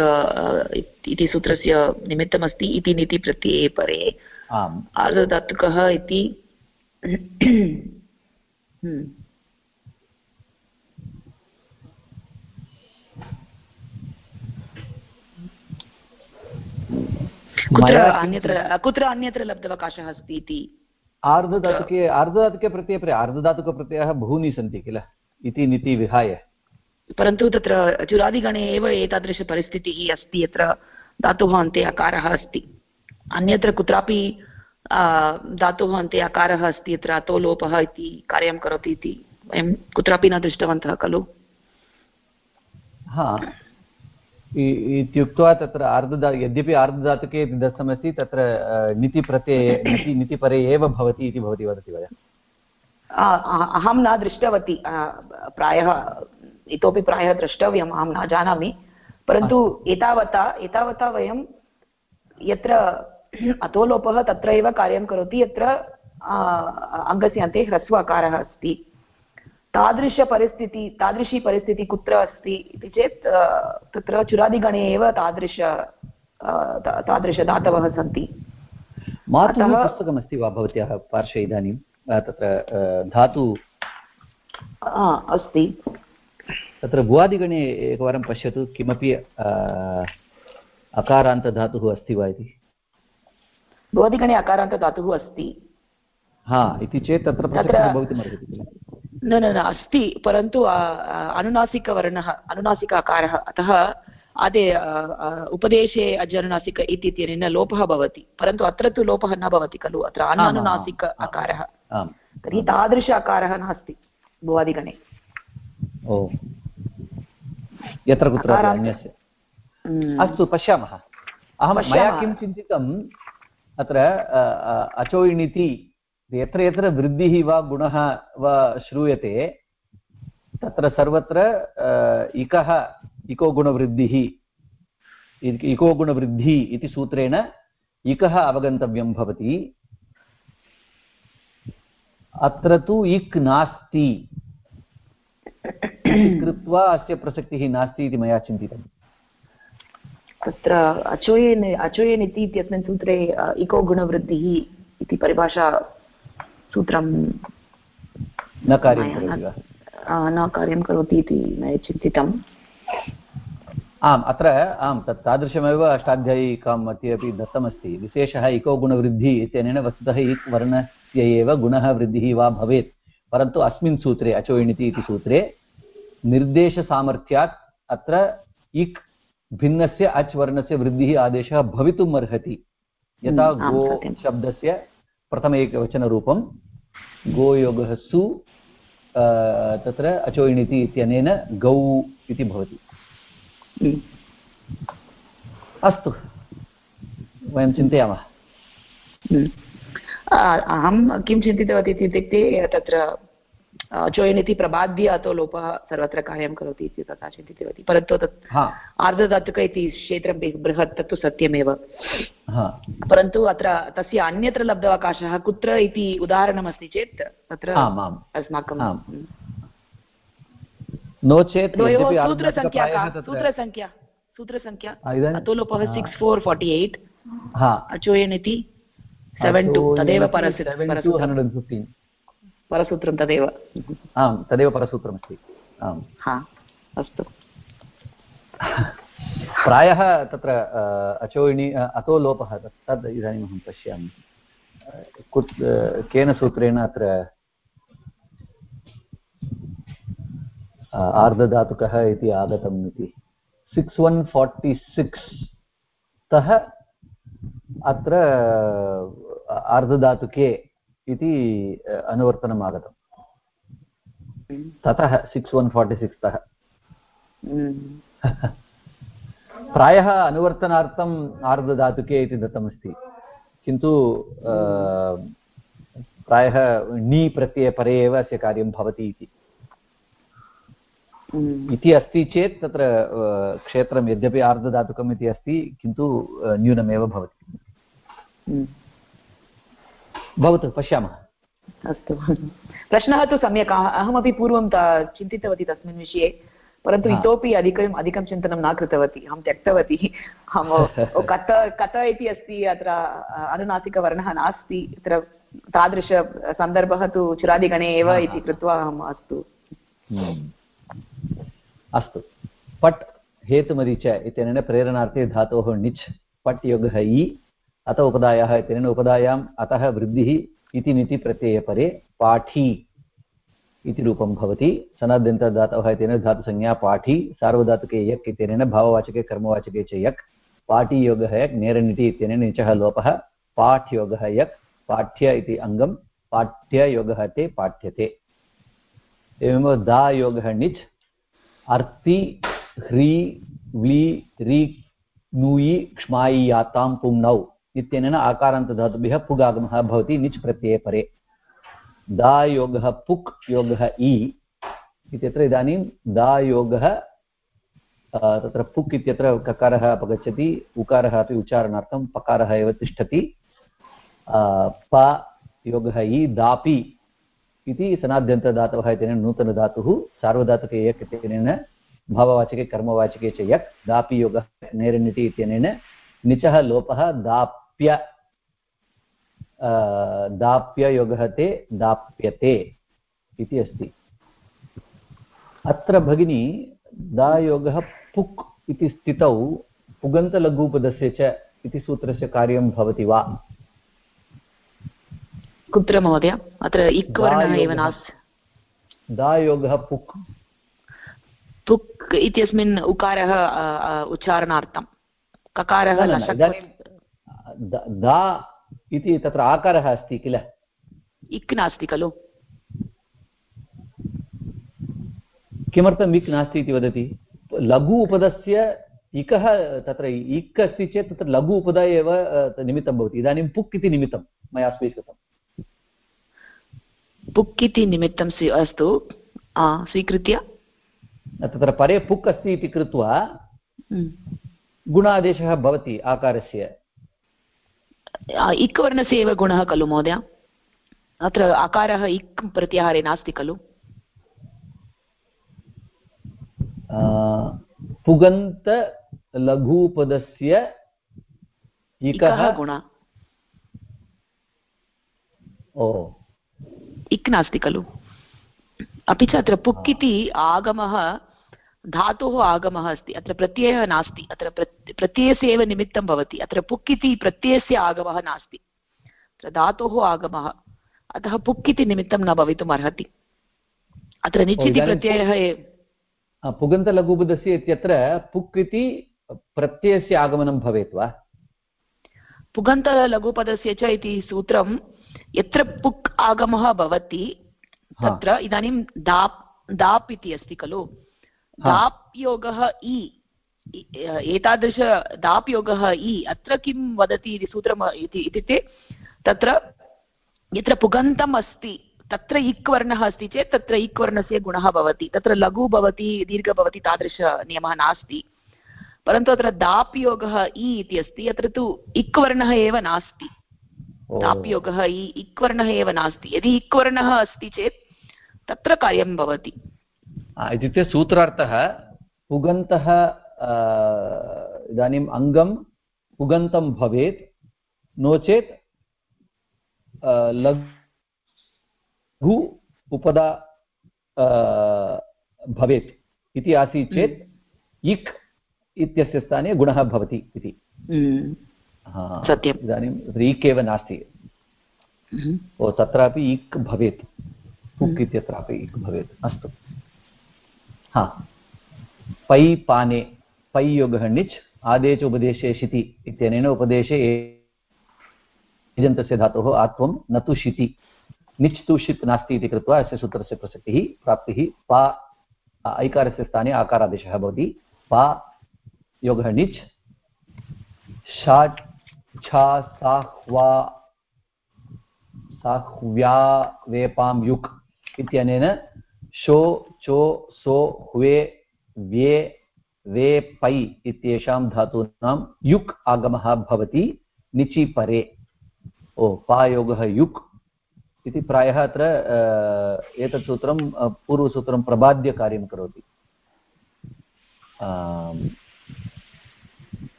इति सूत्रस्य निमित्तमस्ति इति नीति प्रत्यये परे। आम्। आर्धधातुकः इति कुत्र अन्यत्र कुत्र अन्यत्र लब्धवकाशः अस्ति इति? आर्धधातुके आर्धधातुके प्रत्यये आर्धधातुकप्रत्ययः बहूनि सन्ति किल? इति नीति विहाय। परन्तु तत्र चुरादिगणे एव एतादृशपरिस्थितिः अस्ति यत्र धातुः अन्ते अकारः अस्ति। अन्यत्र कुत्रापि धातुः अन्ते अकारः अस्ति यत्र अतो लोपः इति कार्यं करोति इति वयं कुत्रापि न दृष्टवन्तः खलु? हा इत्युक्त्वा तत्र आर्धदा यद्यपि आर्धधातुके दत्तमस्ति तत्र नितिप्रत्यये निति नितिपरे एव भवति इति भवती वदति वयम्। अहं न दृष्टवती प्रायः इतोपि प्रायः द्रष्टव्यम् अहं न जानामि। परन्तु एतावता एतावता वयं यत्र अतोलोपः तत्र एव कार्यं करोति यत्र अङ्गस्य अन्ते ह्रस्वकारः अस्ति। तादृशपरिस्थिति तादृशी परिस्थितिः कुत्र अस्ति इति चेत् तत्र चुरादिगणे एव तादृश तादृशदातवः सन्ति। मातुः पुस्तकमस्ति वा भवत्याः पार्श्वे इदानीं? तत्र धातु अस्ति। तत्र भुवादिगणे एकवारं पश्यतु किमपि अकारान्तधातुः अस्ति वा इति? भुवादिगणे अकारान्तधातुः अस्ति। हा इति चेत् तत्र भवितुमर्हति किल? न न न अस्ति परन्तु अनुनासिकवर्णः अनुनासिककारः अतः आदे उपदेशे अजनुनासिक इत्यनेन लोपः भवति परन्तु अत्र तु लोपः न भवति खलु अत्र अनानुनासिक अकारः तर्हि तादृश अकारः नास्ति भुवादिगणे। ओ। यत्र कुत्र अन्यस्य। अस्तु पश्यामः। अहं मया किं चिन्तितम् अत्र अचोयिणिति यत्र यत्र वृद्धिः वा गुणः वा श्रूयते, तत्र सर्वत्र इकः, इको गुणवृद्धिः इको गुणवृद्धि इति सूत्रेण इकः अवगन्तव्यं भवति। अत्र तु इक् नास्ति। कृत्वा अस्य प्रसक्तिः नास्ति इति मया चिन्तितम् तत्र अचोयेन् अचोयेन् इति इत्यस्मिन् सूत्रे इको गुणवृद्धिः इति परिभाषा सूत्रं न कार्यं न कार्यं करोति इति मया चिन्तितम् आम् अत्र आं तत् तादृशमेव अष्टाध्यायिकां मध्ये अपि दत्तमस्ति। विशेषः इको गुणवृद्धिः इत्यनेन वस्तुतः इक् वर्णस्य एव गुणः वृद्धिः वा भवेत्। परन्तु अस्मिन् सूत्रे अचोयिणिति इति सूत्रे निर्देशसामर्थ्यात् अत्र इक् भिन्नस्य अच् वर्णस्य वृद्धिः आदेशः भवितुम् अर्हति यथा गो शब्दस्य प्रथमैकवचनरूपं गोयोगः सु तत्र अचोयिणिति इत्यनेन गौ इति भवति। अस्तु, वयं चिन्तयामः। अहं किं चिन्तितवती इत्युक्ते, तत्र चोयन् इति प्रबाद्य अतो लोपः सर्वत्र कार्यं करोति इति तथा चिन्तितवती परन्तु तत् आर्धधातुक इति क्षेत्रं बृहत् तत्तु सत्यमेव। परन्तु अत्र तस्य अन्यत्र लब्धवकाशः कुत्र इति उदाहरणमस्ति चेत् तत्र अस्माकं नो चेत् सूत्रसङ्ख्या सूत्रसङ्ख्या। सूत्रसङ्ख्या? अतो लोपः सिक्स् फोर् फार्टि एय्ट्। अचोयन् इति सेवेन् टु तदेव परस् परसूत्रं तदेव। आम् तदेव परसूत्रमस्ति। आम्। हा अस्तु। प्रायः तत्र अचोयिणि अतो लोपः तद् इदानीम् अहं पश्यामि। कुत् केन सूत्रेण अत्र आर्धधातुकः इति आगतम् इति। सिक्स् वन् फार्टि सिक्स् तः अत्र आर्धधातुके इति अनुवर्तनम् आगतम् ततः सिक्स् वन् फार्टि सिक्स् तः प्रायः अनुवर्तनार्थम् आर्धधातुके इति दत्तमस्ति। किन्तु प्रायः णी प्रत्यये परे एव अस्य कार्यं भवति इति। इति अस्ति चेत् तत्र क्षेत्रं यद्यपि आर्धधातुकम् इति अस्ति किन्तु न्यूनमेव भवति। भवतु पश्यामः। अस्तु। प्रश्नः तु सम्यक् अहमपि पूर्वं चिन्तितवती तस्मिन् विषये परन्तु इतोपि अधिकम् अधिकं चिन्तनं न कृतवती अहं त्यक्तवती। अहं कत कत इति अस्ति अत्र अनुनासिकवर्णः नास्ति तत्र तादृशसन्दर्भः तु चुरादिगणे एव इति कृत्वा अहम् अस्तु। हम्म। अस्तु। पट् हेतुमरीच इत्यनेन प्रेरणार्थे धातोः निच् पट् योगः इ। अत उपदायाः इत्यनेन उपदायाम् अतः वृद्धिः इति निति प्रत्ययपरे पाठी इति रूपं भवति। सनाद्यन्तदातवः इत्यनेन धातुसंज्ञा पाठी, सार्वधातुके यक् इत्यनेन भाववाचके, कर्मवाचके च यक् पाठीयोगः यक् नेरनिटि इत्यनेन निचः लोपः, पाठ्योगः यक्, पाठ्य इति अङ्गं, पाठ्ययोगः ते पाठ्यते। एवमेव दायोगः निच्, अर्ति, ह्री, व्ली, रि, नूयि, क्ष्मायि, यातां पुंनौ इत्यनेन आकारान्तधातुभ्यः पुगागमः, भवति निच् प्रत्यये परे। दायोगः पुक् योगः इ इत्यत्र इदानीं दायोगः तत्र पुक् इत्यत्र ककारः अपगच्छति, उकारः अपि उच्चारणार्थं पकारः एव तिष्ठति। प योगः इ दापि इति सनाद्यन्तदातवः इत्यनेन नूतनधातुः, सार्वधातुके यक् इत्यनेन भाववाचके, कर्मवाचके च यक्, दापि योगः नेरनिटि इत्यनेन निचः लोपः दाप्य दाप्ययोगः ते दाप्यते इति अस्ति। अत्र भगिनी दायोगः पुक् इति स्थितौ पुगन्तलघुपदस्य च इति सूत्रस्य कार्यं भवति वा? कुत्र महोदय? अत्र इक् वर्णः एव नास्ति दायोगः पुक्। पुक् इत्यस्मिन् उकारः उच्चारणार्थं। ककारः दा इति तत्र आकारः अस्ति किल? इक् नास्ति खलु। किमर्थम् इक् नास्ति इति वदति? लघु उपदस्य इकः तत्र इक् अस्ति चेत् तत्र लघु उपद एव निमित्तं भवति। इदानीं पुक् इति निमित्तं मया स्वीकृतम् पुक् इति निमित्तं स्वी अस्तु। स्वीकृत्य? तत्र परे पुक् अस्ति इति कृत्वा हम्म। गुणादेशः भवति आकारस्य। इक् वर्णस्य एव गुणः खलु महोदय? अत्र आकारः इक् प्रत्याहारे नास्ति खलु? पुगन्तलघुपदस्य इकः गुण। ओ। इक् नास्ति खलु। अपि च अत्र पुक् इति आगमः धातोः आगमः अस्ति अत्र प्रत्ययः नास्ति अत्र प्रत्ययस्य एव निमित्तं भवति अत्र पुक् इति प्रत्ययस्य आगमः नास्ति अत्र धातोः आगमः अतः पुक् इति निमित्तं न भवितुम् अर्हति अत्र निश्चिति प्रत्ययः पुगन्तलघुबुधस्य इत्यत्र पुक् इति प्रत्ययस्य आगमनं भवेत् वा? पुगन्तलघुपदस्य च इति सूत्रं यत्र पुक् आगमः भवति तत्र इदानीं दाप् दाप् इति अस्ति खलु? दाप् योगः इ एतादृश दाप् योगः इ अत्र किं वदति इति सूत्रम् इत्युक्ते तत्र यत्र पुगन्तम् अस्ति तत्र इक् वर्णः अस्ति चेत् तत्र इक् वर्णस्य गुणः भवति तत्र लघु भवति दीर्घ भवति तादृशनियमः नास्ति। परन्तु अत्र दाप् योगः इ इति अस्ति अत्र तु इक् वर्णः एव नास्ति। दाप्योगः इक् वर्णः एव नास्ति। यदि इक् वर्णः अस्ति चेत् तत्र कार्यं भवति। इत्युक्ते सूत्रार्थः पुगन्तः इदानीम् अङ्गं पुगन्तं भवेत् नो चेत् लघु उपदा भवेत् इति आसीत् चेत् हम्म। इक् इत्यस्य स्थाने गुणः भवति इति हम्म। सत्यम् इदानीं इक् एव नास्ति हम्म। ओ तत्रापि इक् भवेत् हम्म। इत्यत्रापि इक् भवेत् अस्तु हा। पै पाने, पै योगः णिच् आदेश उपदेशे शिति इत्यनेन उपदेशे एजन्तस्य धातोः आत्वं न तु शिति। निच् तु षित् नास्ति इति कृत्वा अस्य सूत्रस्य प्रसक्तिः, प्राप्तिः, पा ऐकारस्य स्थाने आकारादेशः भवति। पा योगः णिच् षाट् छा साह्वा साह्व्या वेपां युक् इत्यनेन शो, चो, सो ह्वे व्ये, वे, पै इत्येषां धातूनां युक् आगमः भवति, निचि परे। ओ, पायोगः युक् इति प्रायः अत्र एतत् सूत्रं पूर्वसूत्रं प्रबाद्य कार्यं करोति।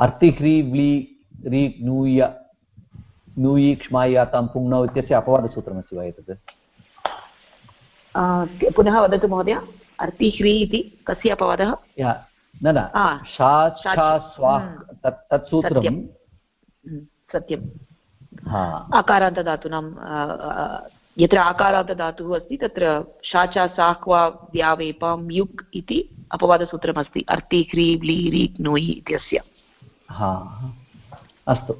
अर्तिह्री व्ली, री नूय नूयि क्ष्मायातां पुङ्नौ इत्यस्य अपवादसूत्रमस्ति वा एतत्? पुनः वदतु महोदय अर्तिह्री इति कस्य अपवादः? न न स्वाक् तत् सूत्रं सत्यम्। आकारान्तधातूनां यत्र आकारान्तधातुः अस्ति तत्र शाचा साह्वा व्यावेपां युक् इति अपवादसूत्रमस्ति अर्ति ह्री व्ली नोयि इत्यस्य। अस्तु।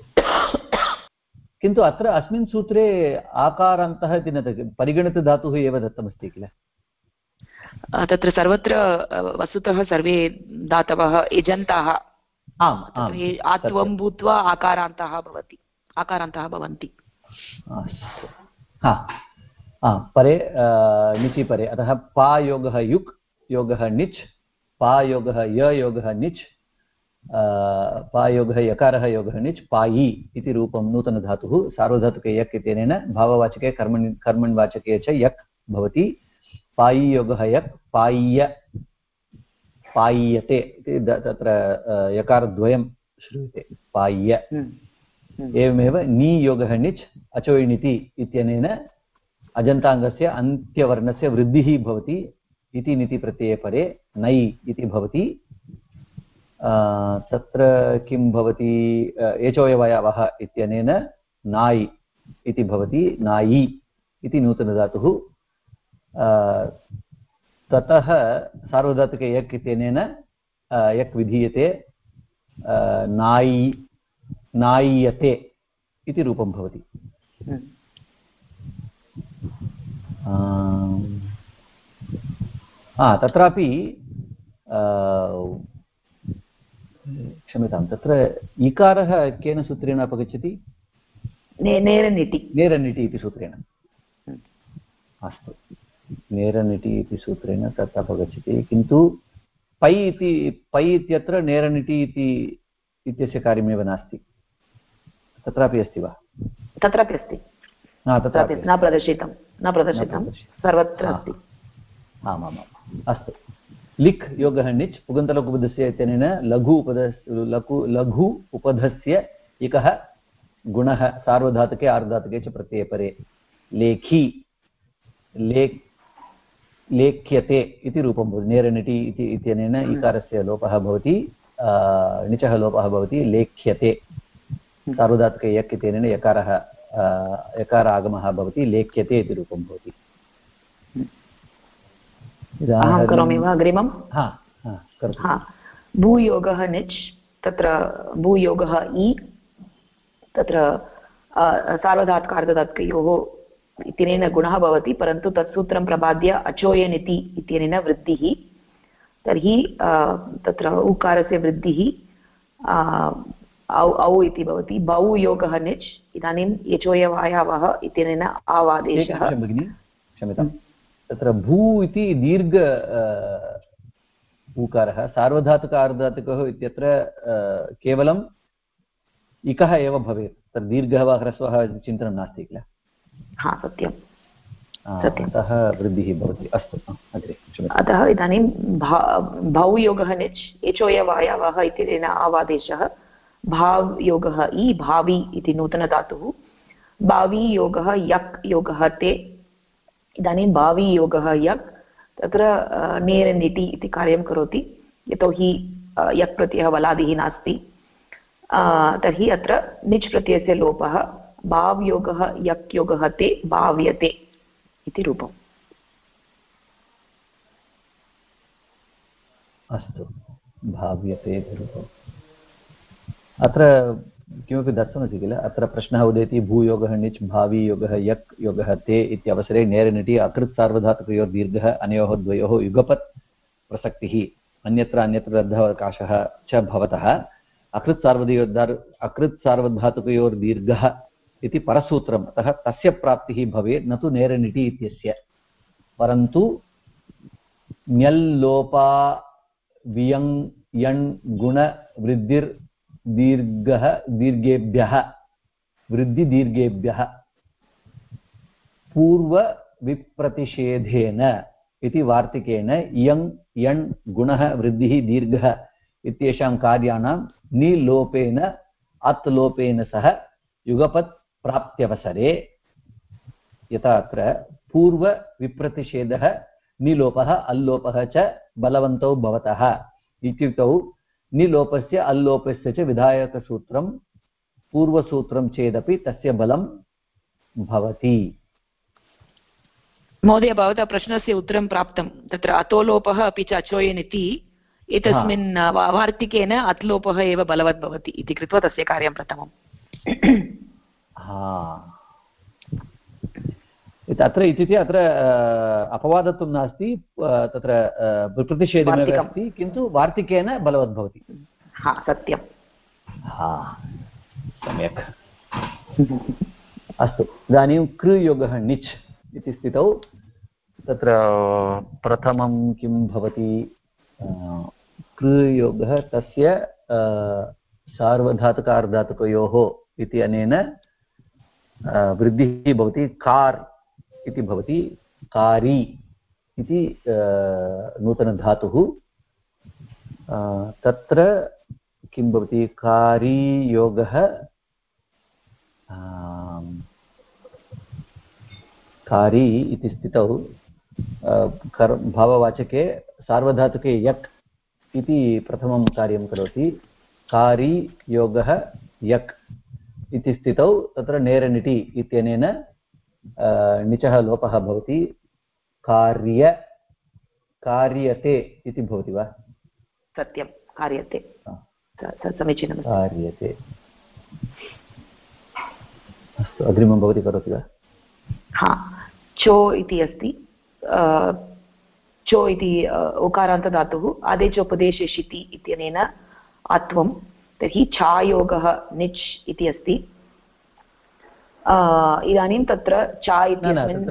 किन्तु अत्र अस्मिन् सूत्रे आकारान्तः इति न परिगणितधातुः एव दत्तमस्ति किल? तत्र सर्वत्र वस्तुतः सर्वे धातवः एजन्ताः आम् आत्वं भूत्वा आकारान्तः भवति आकारान्तः भवन्ति। परे निचि परे। अतः पा योगः युक् योगः निच् पा योगः य योगः पा योगः यकारः योगः निच् पायि इति रूपं नूतनधातुः सार्वधातुके यक् इत्यनेन भाववाचके कर्मणि कर्मण्वाचके च यक् भवति पायि योगः यक् पाय्य पाय्यते इति तत्र यकारद्वयं श्रूयते पाय्य। एवमेव नीयोगः निच् अचोयिणिति इत्यनेन अजन्ताङ्गस्य अन्त्यवर्णस्य वृद्धिः भवति इति नितिप्रत्यये परे नै इति भवति तत्र किं भवति एचोयवयवः इत्यनेन नाय् इति भवति नायि इति नूतनधातुः ततः सार्वधातुके यक् इत्यनेन यक् विधीयते नायि नाय्यते इति रूपं भवति। तत्रापि क्षम्यतां तत्र इकारः केन सूत्रेण अपगच्छति? नेरनिटि। नेरनिटि इति सूत्रेण। अस्तु। नेरनिटि इति सूत्रेण तत् अपगच्छति किन्तु पै इति पै इत्यत्र नेरनिटि इति इत्यस्य कार्यमेव नास्ति। तत्रापि अस्ति वा? तत्रापि अस्ति। तत्रापि न प्रदर्शितं न प्रदर्शितं। सर्वत्र अस्ति। आमामाम्। अस्तु। लिक् योगः निच् पुगन्तलघुपदस्य इत्यनेन लघु उपद लघु लघु उपधस्य एकः गुणः सार्वधातुके आर्धातुके च प्रत्ययपरे लेखी लेख्यते इति रूपं भवति नेरनिटि इति इत्यनेन हम्म। इकारस्य लोपः भवति णिचः लोपः भवति लेख्यते हम्म। सार्वधातुके यक् इत्यनेन यकारः यकार आगमः भवति लेख्यते इति रूपं भवति अहं करोमि वा अग्रिमं भूयोगः निच् तत्र भूयोगः इ तत्र सार्वधात्कार्धधात्कयोः इत्यनेन गुणः भवति परन्तु तत् सूत्रं प्रबाद्य अचोयन् इति इत्यनेन वृद्धिः। तर्हि तत्र उकारस्य वृद्धिः औ औ इति भवति। बौ योगः निच् इदानीं यचोयवायावः इत्यनेन आवादेशः। भगिनि क्षम्यतां तत्र भू इति दीर्घ ऊकारः सार्वधातुक आर्धातुकः इत्यत्र केवलम् इकः एव भवेत्। तत्र दीर्घः वा ह्रस्वः चिन्तनं नास्ति किल? हा सत्यं अतः वृद्धिः भवति। अस्तु अग्रे अतः इदानीं भौ योगः निच् एचोयवायावः इत्यनेन आवादेशः। भाव् योगः इ भावि इति नूतनधातुः। भावी योगः यक् योगः ते इदानीं भावी योगः यक्, तत्र नेरनिटि इति कार्यं करोति। यतोहि यक् प्रत्ययः वलादिः नास्ति। तर्हि अत्र निच् प्रत्ययस्य लोपः भाव्योगः यक् योगः ते भाव्यते इति रूपम्। अस्तु। भाव्यते अत्र किमपि दत्तमस्ति किल? अत्र प्रश्नः उदेति भूयोगः णिच् भावी योगः यक् योगः ते इत्यवसरे नेरनिटि अकृत् सार्वधातुकयोर्दीर्घः अनयोः द्वयोः युगपत् प्रसक्तिः, अन्यत्र अन्यत्र लब्धावकाशः च भवतः। अकृत् सार्वधयोर्धार् अकृत् सार्वधातुकयोर्दीर्घः इति परसूत्रम्, अतः तस्य प्राप्तिः भवेत्, न तु नेरनिटि इत्यस्य। परन्तु ण्यल्लोपा वियङ्, यण् गुणवृद्धिर्दीर्घः दीर्घेभ्यः, वृद्धिदीर्घेभ्यः। पूर्वविप्रतिषेधेन इति वार्तिकेन इयङ् यण्, गुणः, वृद्धिः, दीर्घः इत्येषां कार्याणां निलोपेन अत् लोपेन सह युगपत् प्राप्त्यवसरे यथा अत्र पूर्वविप्रतिषेधः, निलोपः, अल्लोपः च बलवन्तौ भवतः। इत्युक्तौ निलोपस्य अल्लोपस्य च विधायकसूत्रं पूर्वसूत्रं चेदपि तस्य बलं भवति। महोदय भवतः प्रश्नस्य उत्तरं प्राप्तं। तत्र अतोलोपः अपि च अचोयन् इति। एतस्मिन् वार्तिकेन अत्लोपः एव बलवत् भवति इति कृत्वा तस्य कार्यं प्रथमम्। अत्र इत्युक्ते अत्र अपवादत्वं नास्ति तत्र प्रतिषेधमेव अस्ति किन्तु वार्तिकेन बलवत् भवति। हा सत्यं सम्यक्। अस्तु इदानीं कृयोगः निच् इति स्थितौ। तत्र प्रथमं किं भवति कृयोगः तस्य सार्वधातुकार्धातुकयोः इति अनेन वृद्धिः भवति। कार् इति भवति कारी इति नूतनधातुः। तत्र किं भवति? कारीयोगः कारी इति स्थितौ। कर् भाववाचके सार्वधातुके यक् इति प्रथमं कार्यं करोति। कारी योगः यक् इति स्थितौ। तत्र नेरनिटि इत्यनेन णिचः लोपः भवति। कार्य कार्यते इति भवति वा? सत्यं कार्यते। समीचीनं कार्यते। अस्तु अग्रिमं भवती करोति वा? हा। चो इति अस्ति। चो इति उकारान्तधातुः आदेशोपदेशे शिति इत्यनेन अत्वं तर्हि छायोगः निच् इति अस्ति। इदानीं तत्र चा इत्यस्मिन्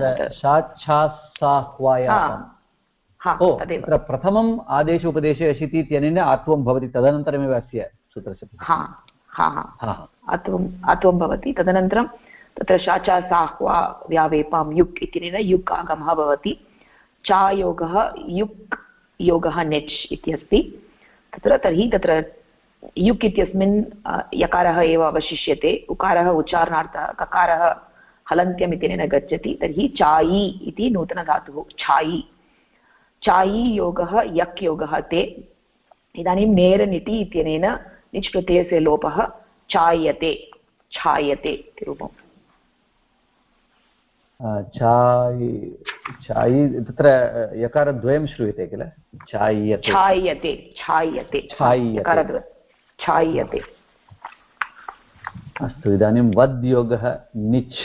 प्रथमम् आदेश उपदेशे अशिति इत्यनेन आत्वं भवति तदनन्तरमेव अस्य सूत्रस्य हा हा हा। अत्वम् अत्वं भवति तदनन्तरं तत्र शाचा साह्वा व्यावेपां युक् इत्यनेन युक् आगमः भवति। चायोगः युक् योगः नेच् इत्यस्ति। तत्र तर्हि तत्र युक् इत्यस्मिन् यकारः एव अवशिष्यते। उकारः उच्चारणार्थः ककारः हलन्त्यम् इत्यनेन गच्छति। तर्हि चायि इति नूतनधातुः। छायि। चायि योगः यक् योगः ते। इदानीं नेरनिति इत्यनेन निच् प्रत्ययस्य लोपः चायते छायते इति रूपम्। तत्र यकारद्वयं श्रूयते किल? छाय्यते। छाय्यते छाय्यते। छाय्यते अस्तु इदानीं वद् योगः निच्।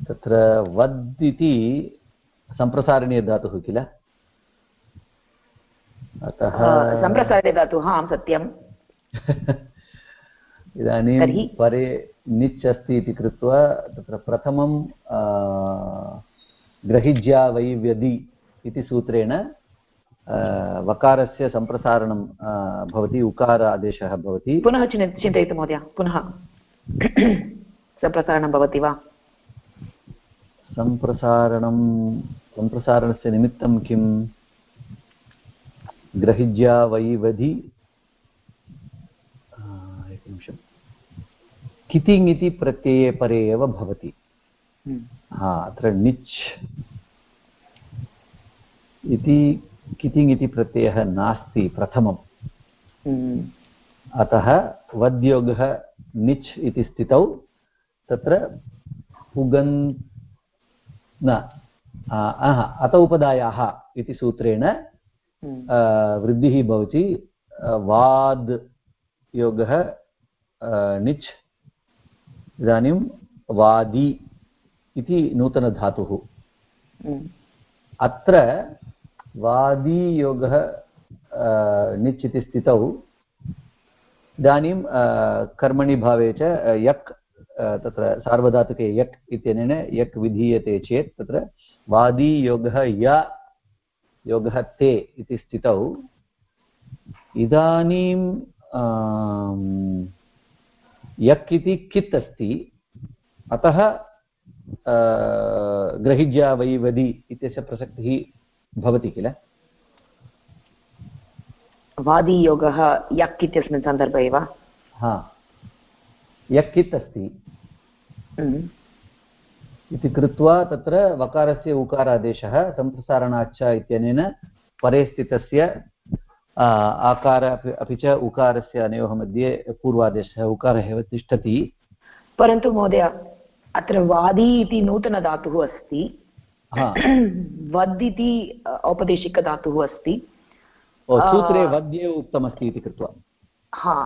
तत्र वद् इति सम्प्रसारणीयधातुः किल? अतः सम्प्रसारणीयधातुः आं सत्यम्। इदानीं परे निच् अस्ति इति कृत्वा तत्र प्रथमं ग्रहिज्या वै व्यदि इति सूत्रेण वकारस्य सम्प्रसारणं भवति उकार आदेशः भवति। पुनः चिन्तयतु महोदय पुनः। सम्प्रसारणं भवति वा? सम्प्रसारणं सम्प्रसारणस्य निमित्तं किं? ग्रहिज्या वै वधि। एकनिमिषं कितिङ् इति प्रत्यये परे एव भवति। हम्म। हा अत्र निच् इति कितिङ् इति प्रत्ययः नास्ति प्रथमम् हम्म। अतः वद्योगः निच् इति स्थितौ तत्र पुगन् न अत उपदायाः इति सूत्रेण हम्म। वृद्धिः भवति वाद् योगः निच् इदानीं वादि इति नूतनधातुः हम्म। अत्र वादीयोगः निच् स्थितौ इदानीं कर्मणि भावे च यक् तत्र सार्वधातुके यक् इत्यनेन यक् विधीयते चेत् तत्र वादीयोगः य, योगः ते इति स्थितौ। इदानीं यक् इति कित् अस्ति? अतः ग्रहिज्या वै वदि इत्यस्य प्रसक्तिः भवति किल? वादियोगः यक् इत्यस्मिन् सन्दर्भे वा? हा। यक् इत् अस्ति। हम्म। इति कृत्वा तत्र वकारस्य उकारादेशः सम्प्रसारणाच्च इत्यनेन परे स्थितस्य आकार अपि च उकारस्य अनयोः मध्ये पूर्वादेशः उकारः एव तिष्ठति। परन्तु महोदय अत्र वादी इति नूतनधातुः अस्ति। वद् इति औपदेशिकधातुः अस्ति। सूत्रे वद्येव उक्तमस्ति इति कृत्वा। हा।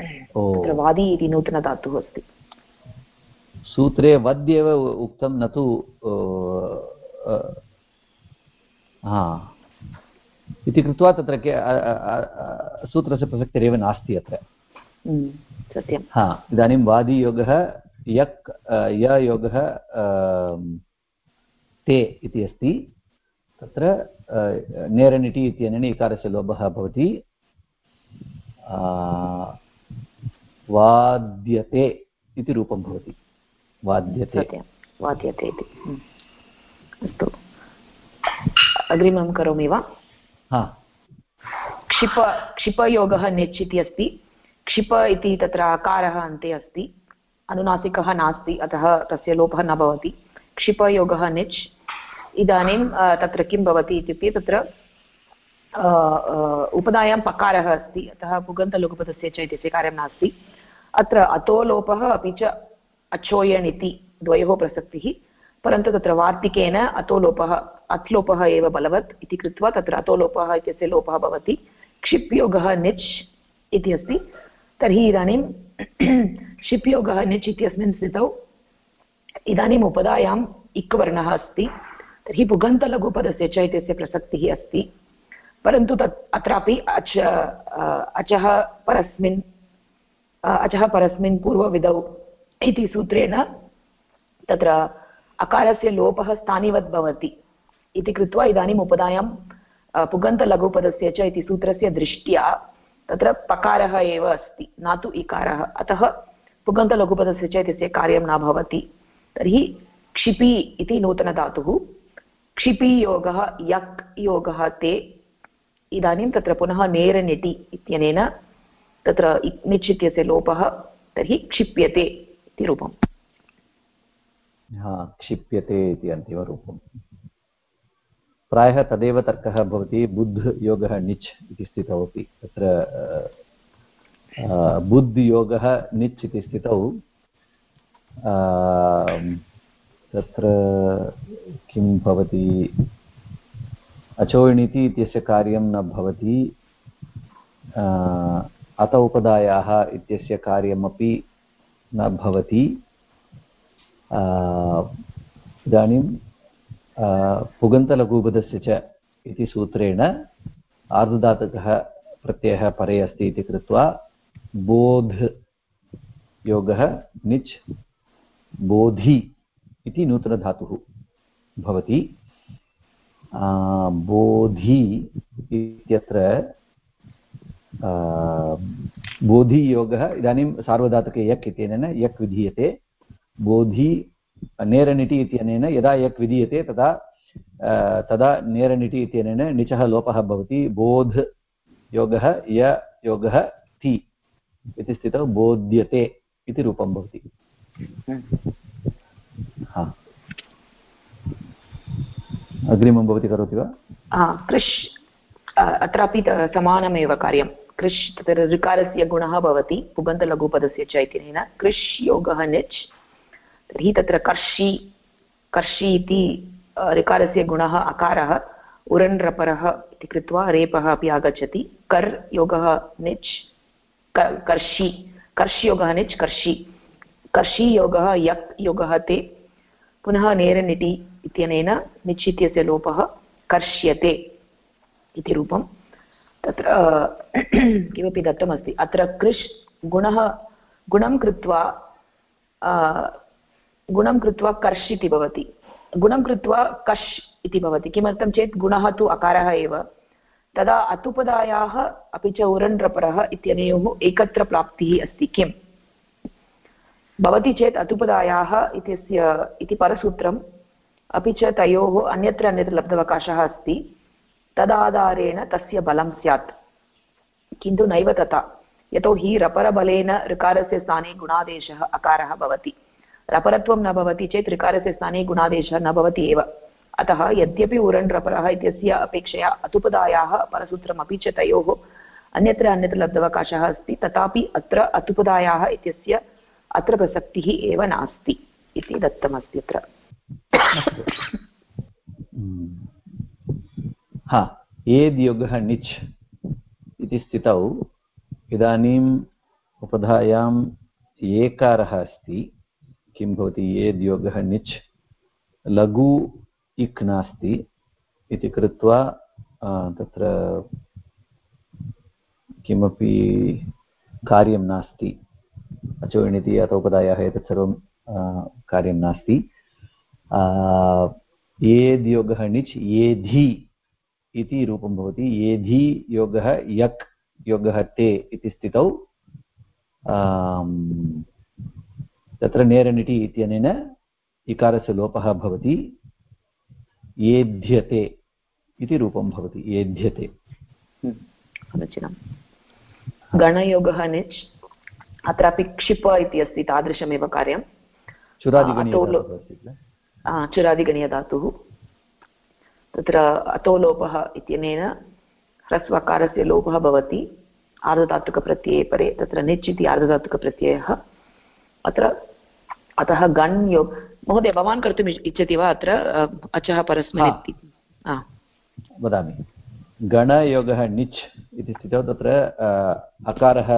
तत्र वादी इति नूतनधातुः अस्ति। सूत्रे वद्येव उक्तं न तु हा। इति कृत्वा तत्र सूत्रस्य प्रसक्तिरेव नास्ति अत्र। सत्यं हा। इदानीं वादियोगः यक् ययोगः ते इति अस्ति। तत्र नेरनिटि इत्यनेन इकारस्य लोभः भवति वाद्यते इति रूपं भवति। वाद्यते। वाद्यते इति। हम्म। अस्तु। अग्रिमं करोमि वा? हा। क्षिप क्षिपयोगः निच् इति अस्ति। क्षिप इति तत्र अकारः अन्ते अस्ति। अनुनासिकः नास्ति अतः तस्य लोपः न भवति। क्षिपयोगः निच्। इदानीं तत्र किं भवति इत्युक्ते तत्र उपधायां पकारः अस्ति। अतः पुगन्तलघुपदस्य च इत्यस्य कार्यं नास्ति। अत्र अतो लोपः अपि च अचोयण् इति द्वयोः प्रसक्तिः। परन्तु तत्र वार्तिकेन अतोलोपः, अत्लोपः एव बलवत् इति कृत्वा तत्र अतोलोपः इत्यस्य लोपः भवति। क्षिप्योगः निच् इति अस्ति। तर्हि इदानीं, क्षिप्योगः निच् इत्यस्मिन् स्थितौ इदानीम् उपधायाम् इक् वर्णः अस्ति। तर्हि पुगन्तलघुपदस्य च इत्यस्य प्रसक्तिः अस्ति। परन्तु तत् अत्रापि अच अचः परस्मिन् अचः परस्मिन् पूर्वविधौ इति सूत्रेण तत्र अकारस्य लोपः स्थानिवत् भवति इति कृत्वा इदानीम् उपधायां पुगन्तलघुपदस्य च इति सूत्रस्य दृष्ट्या तत्र पकारः एव अस्ति, न तु इकारः। अतः पुगन्तलघुपदस्य च इत्यस्य कार्यं न भवति। तर्हि क्षिपि इति नूतनधातुः। क्षिपियोगः यक् योगः, ते इदानीं तत्र पुनः नेरनिटि इत्यनेन तत्र निच् लोपः, तर्हि क्षिप्यते इति रूपम्। क्षिप्यते इति अन्तिमरूपम्। प्रायः तदेव तर्कः भवति, बुद्ध योगः निच् इति स्थितौ अपि। तत्र बुद्ध योगः निच् इति स्थितौ। तत्र किं भवति? अचोणिति इत्यस्य कार्यं न भवति। अत उपदायाः इत्यस्य कार्यमपि न भवति। इदानीं पुगन्तलघुपदस्य च इति सूत्रेण आर्धधातुकः प्रत्ययः परे अस्ति इति कृत्वा बोध् योगः निच् बोधि इति नूतनधातुः। भवति बोधि इत्यत्र बोधियोगः इदानीं सार्वधातुके यक् इत्यनेन यक् विधीयते। बोधि नेरनिटि इत्यनेन यदा यक् विधीयते तदा तदा नेरनिटि इत्यनेन निचः लोपः भवति। बोध् योगः, य योगः, ति इति स्थितौ बोध्यते इति रूपं भवति। अग्रिमं भवती करोति वा? कृष् अत्रापि समानमेव कार्यं। कृष् तत्र ऋकारस्य गुणः भवति पुगन्तलघुपदस्य च कृष् योगः निच्, तर्हि तत्र कर्षि कर्षि इति ऋकारस्य गुणः, अकारः उरण्रपरः इति कृत्वा रेपः अपि आगच्छति। कर् योगः निच् कर्षि कर्ष्योगः निच्, कर्षि। कर्षि योगः, यक् योगः ते। पुनः नेरनिटि इत्यनेन निच् इत्यस्य लोपः कर्ष्यते इति रूपं तत्र किमपि दत्तमस्ति। अत्र कृष् गुणः, गुणं कृत्वा गुणं कृत्वा कर्ष् इति भवति। गुणं कृत्वा कष् इति भवति। किमर्थं चेत् गुणः तु अकारः एव। तदा अतुपदायाः, अपि च उरण्ड्रपरः इत्यनयोः एकत्र प्राप्तिः अस्ति किम्? भवति चेत् अतुपदायाः इत्यस्य, इति परसूत्रं अपि च तयोः अन्यत्र अन्यत्र लब्धवकाशः अस्ति। तदाधारेण तस्य बलं स्यात्। किन्तु नैव तथा। यतोहि रपरबलेन ऋकारस्य स्थाने गुणादेशः अकारः भवति। रपरत्वं न भवति चेत् ऋकारस्य स्थाने गुणादेशः न भवति एव। अतः यद्यपि उरण् रपरः इत्यस्य अपेक्षया अतुपदायाः परसूत्रमपि च तयोः अन्यत्र अन्यत्र लब्धवकाशः अस्ति। तथापि अत्र अतुपदायाः इत्यस्य अत्र प्रसक्तिः एव नास्ति इति दत्तमस्ति अत्र। एद्योगः निच् इति स्थितौ। इदानीम् उपधायाम् एकारः अस्ति। किं भवति? एद्योगः निच्। लघु इक् नास्ति इति कृत्वा तत्र किमपि कार्यं नास्ति। अचोणिति अथोपदायः एतत् सर्वं कार्यं नास्ति। एद्योगः निच् एधि इति रूपं भवति। एधि योगः यक् योगः ते इति स्थितौ। तत्र नेरनिटि इत्यनेन इकारस्य लोपः भवति। एध्यते इति रूपं भवति। एध्यते समीचीनं गणयोगः निच् अत्रापि क्षिप इति अस्ति तादृशमेव कार्यं. चुरादिगणीयधातुः तत्र अतोलोपः इत्यनेन ह्रस्वकारस्य लोपः भवति. आर्धधातुकप्रत्यये परे तत्र निच् इति आर्धधातुकप्रत्ययः. अत्र अतः गण् योग महोदय भवान् कर्तुम् इच्छति वा अत्र अचः परस्मै वदामि। गणयोगः निच् इति स्थितौ तत्र अकारः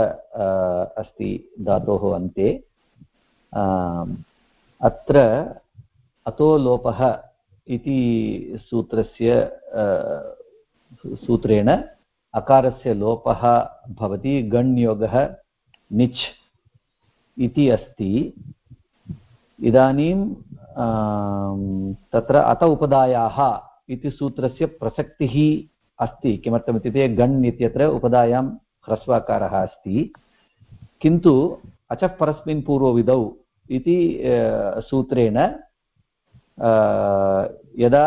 अस्ति धातोः अन्ते। अत्र अतोलोपः इति सूत्रस्य सूत्रेण अकारस्य लोपः भवति, गण्योगः निच् इति अस्ति। इदानीं तत्र अत उपदायाः इति सूत्रस्य प्रसक्तिः अस्ति। किमर्थमित्युक्ते गण् इत्यत्र उपदायां ह्रस्वाकारः अस्ति। किन्तु अचः परस्मिन् पूर्वविधौ इति सूत्रेण यदा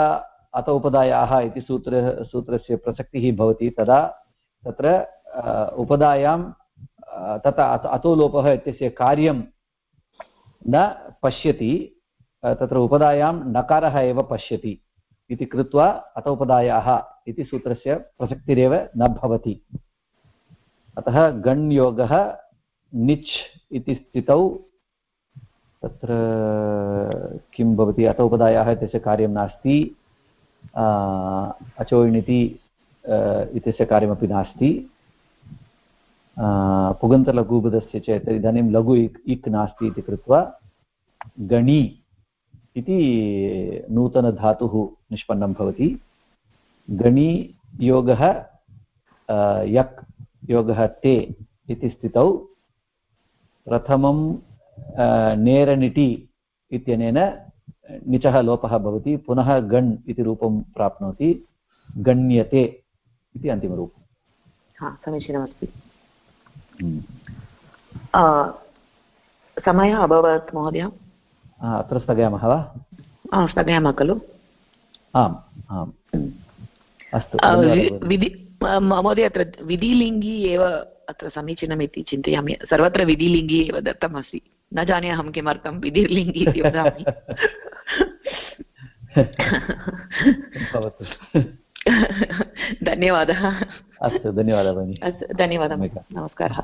अत उपदायाः इति सूत्र, सूत्रस्य प्रसक्तिः भवति, तदा तत्र उपदायां तथा अतो लोपः इत्यस्य कार्यं न पश्यति तत्र उपदायां नकारः एव पश्यति। इति कृत्वा अत उपदायाः इति सूत्रस्य प्रसक्तिरेव न भवति। अतः गण्योगः निच् इति स्थितौ। तत्र किं भवति? अत उपदायाः इत्यस्य कार्यं नास्ति। अचोयिणिति इत्यस्य कार्यमपि नास्ति। पुगन्तलघुबुधस्य चेत् इदानीं लघु इक् इक् नास्ति इति कृत्वा गणि इति नूतनधातुः निष्पन्नं भवति। गणि योगः यक् योगः ते इति स्थितौ। प्रथमं नेरनिटि इत्यनेन निचः लोपः भवति। पुनः गण् इति रूपं प्राप्नोति। गण्यते इति अन्तिमरूपं हा समीचीनमस्ति। हम्म। समयः अभवत् महोदय। अत्र स्थगयामः वा? स्थगयामः खलु। आम् आम्। अस्तु विधि महोदय अत्र विधिलिङ्गी एव अत्र समीचीनमिति चिन्तयामि। सर्वत्र विधिलिङ्गी एव दत्तमस्ति। न जाने अहं किमर्थं विधिर्लिङ्गि इति वदामि। धन्यवादः। अस्तु धन्यवादः भगिनि। अस्तु धन्यवादः। नमस्कारः।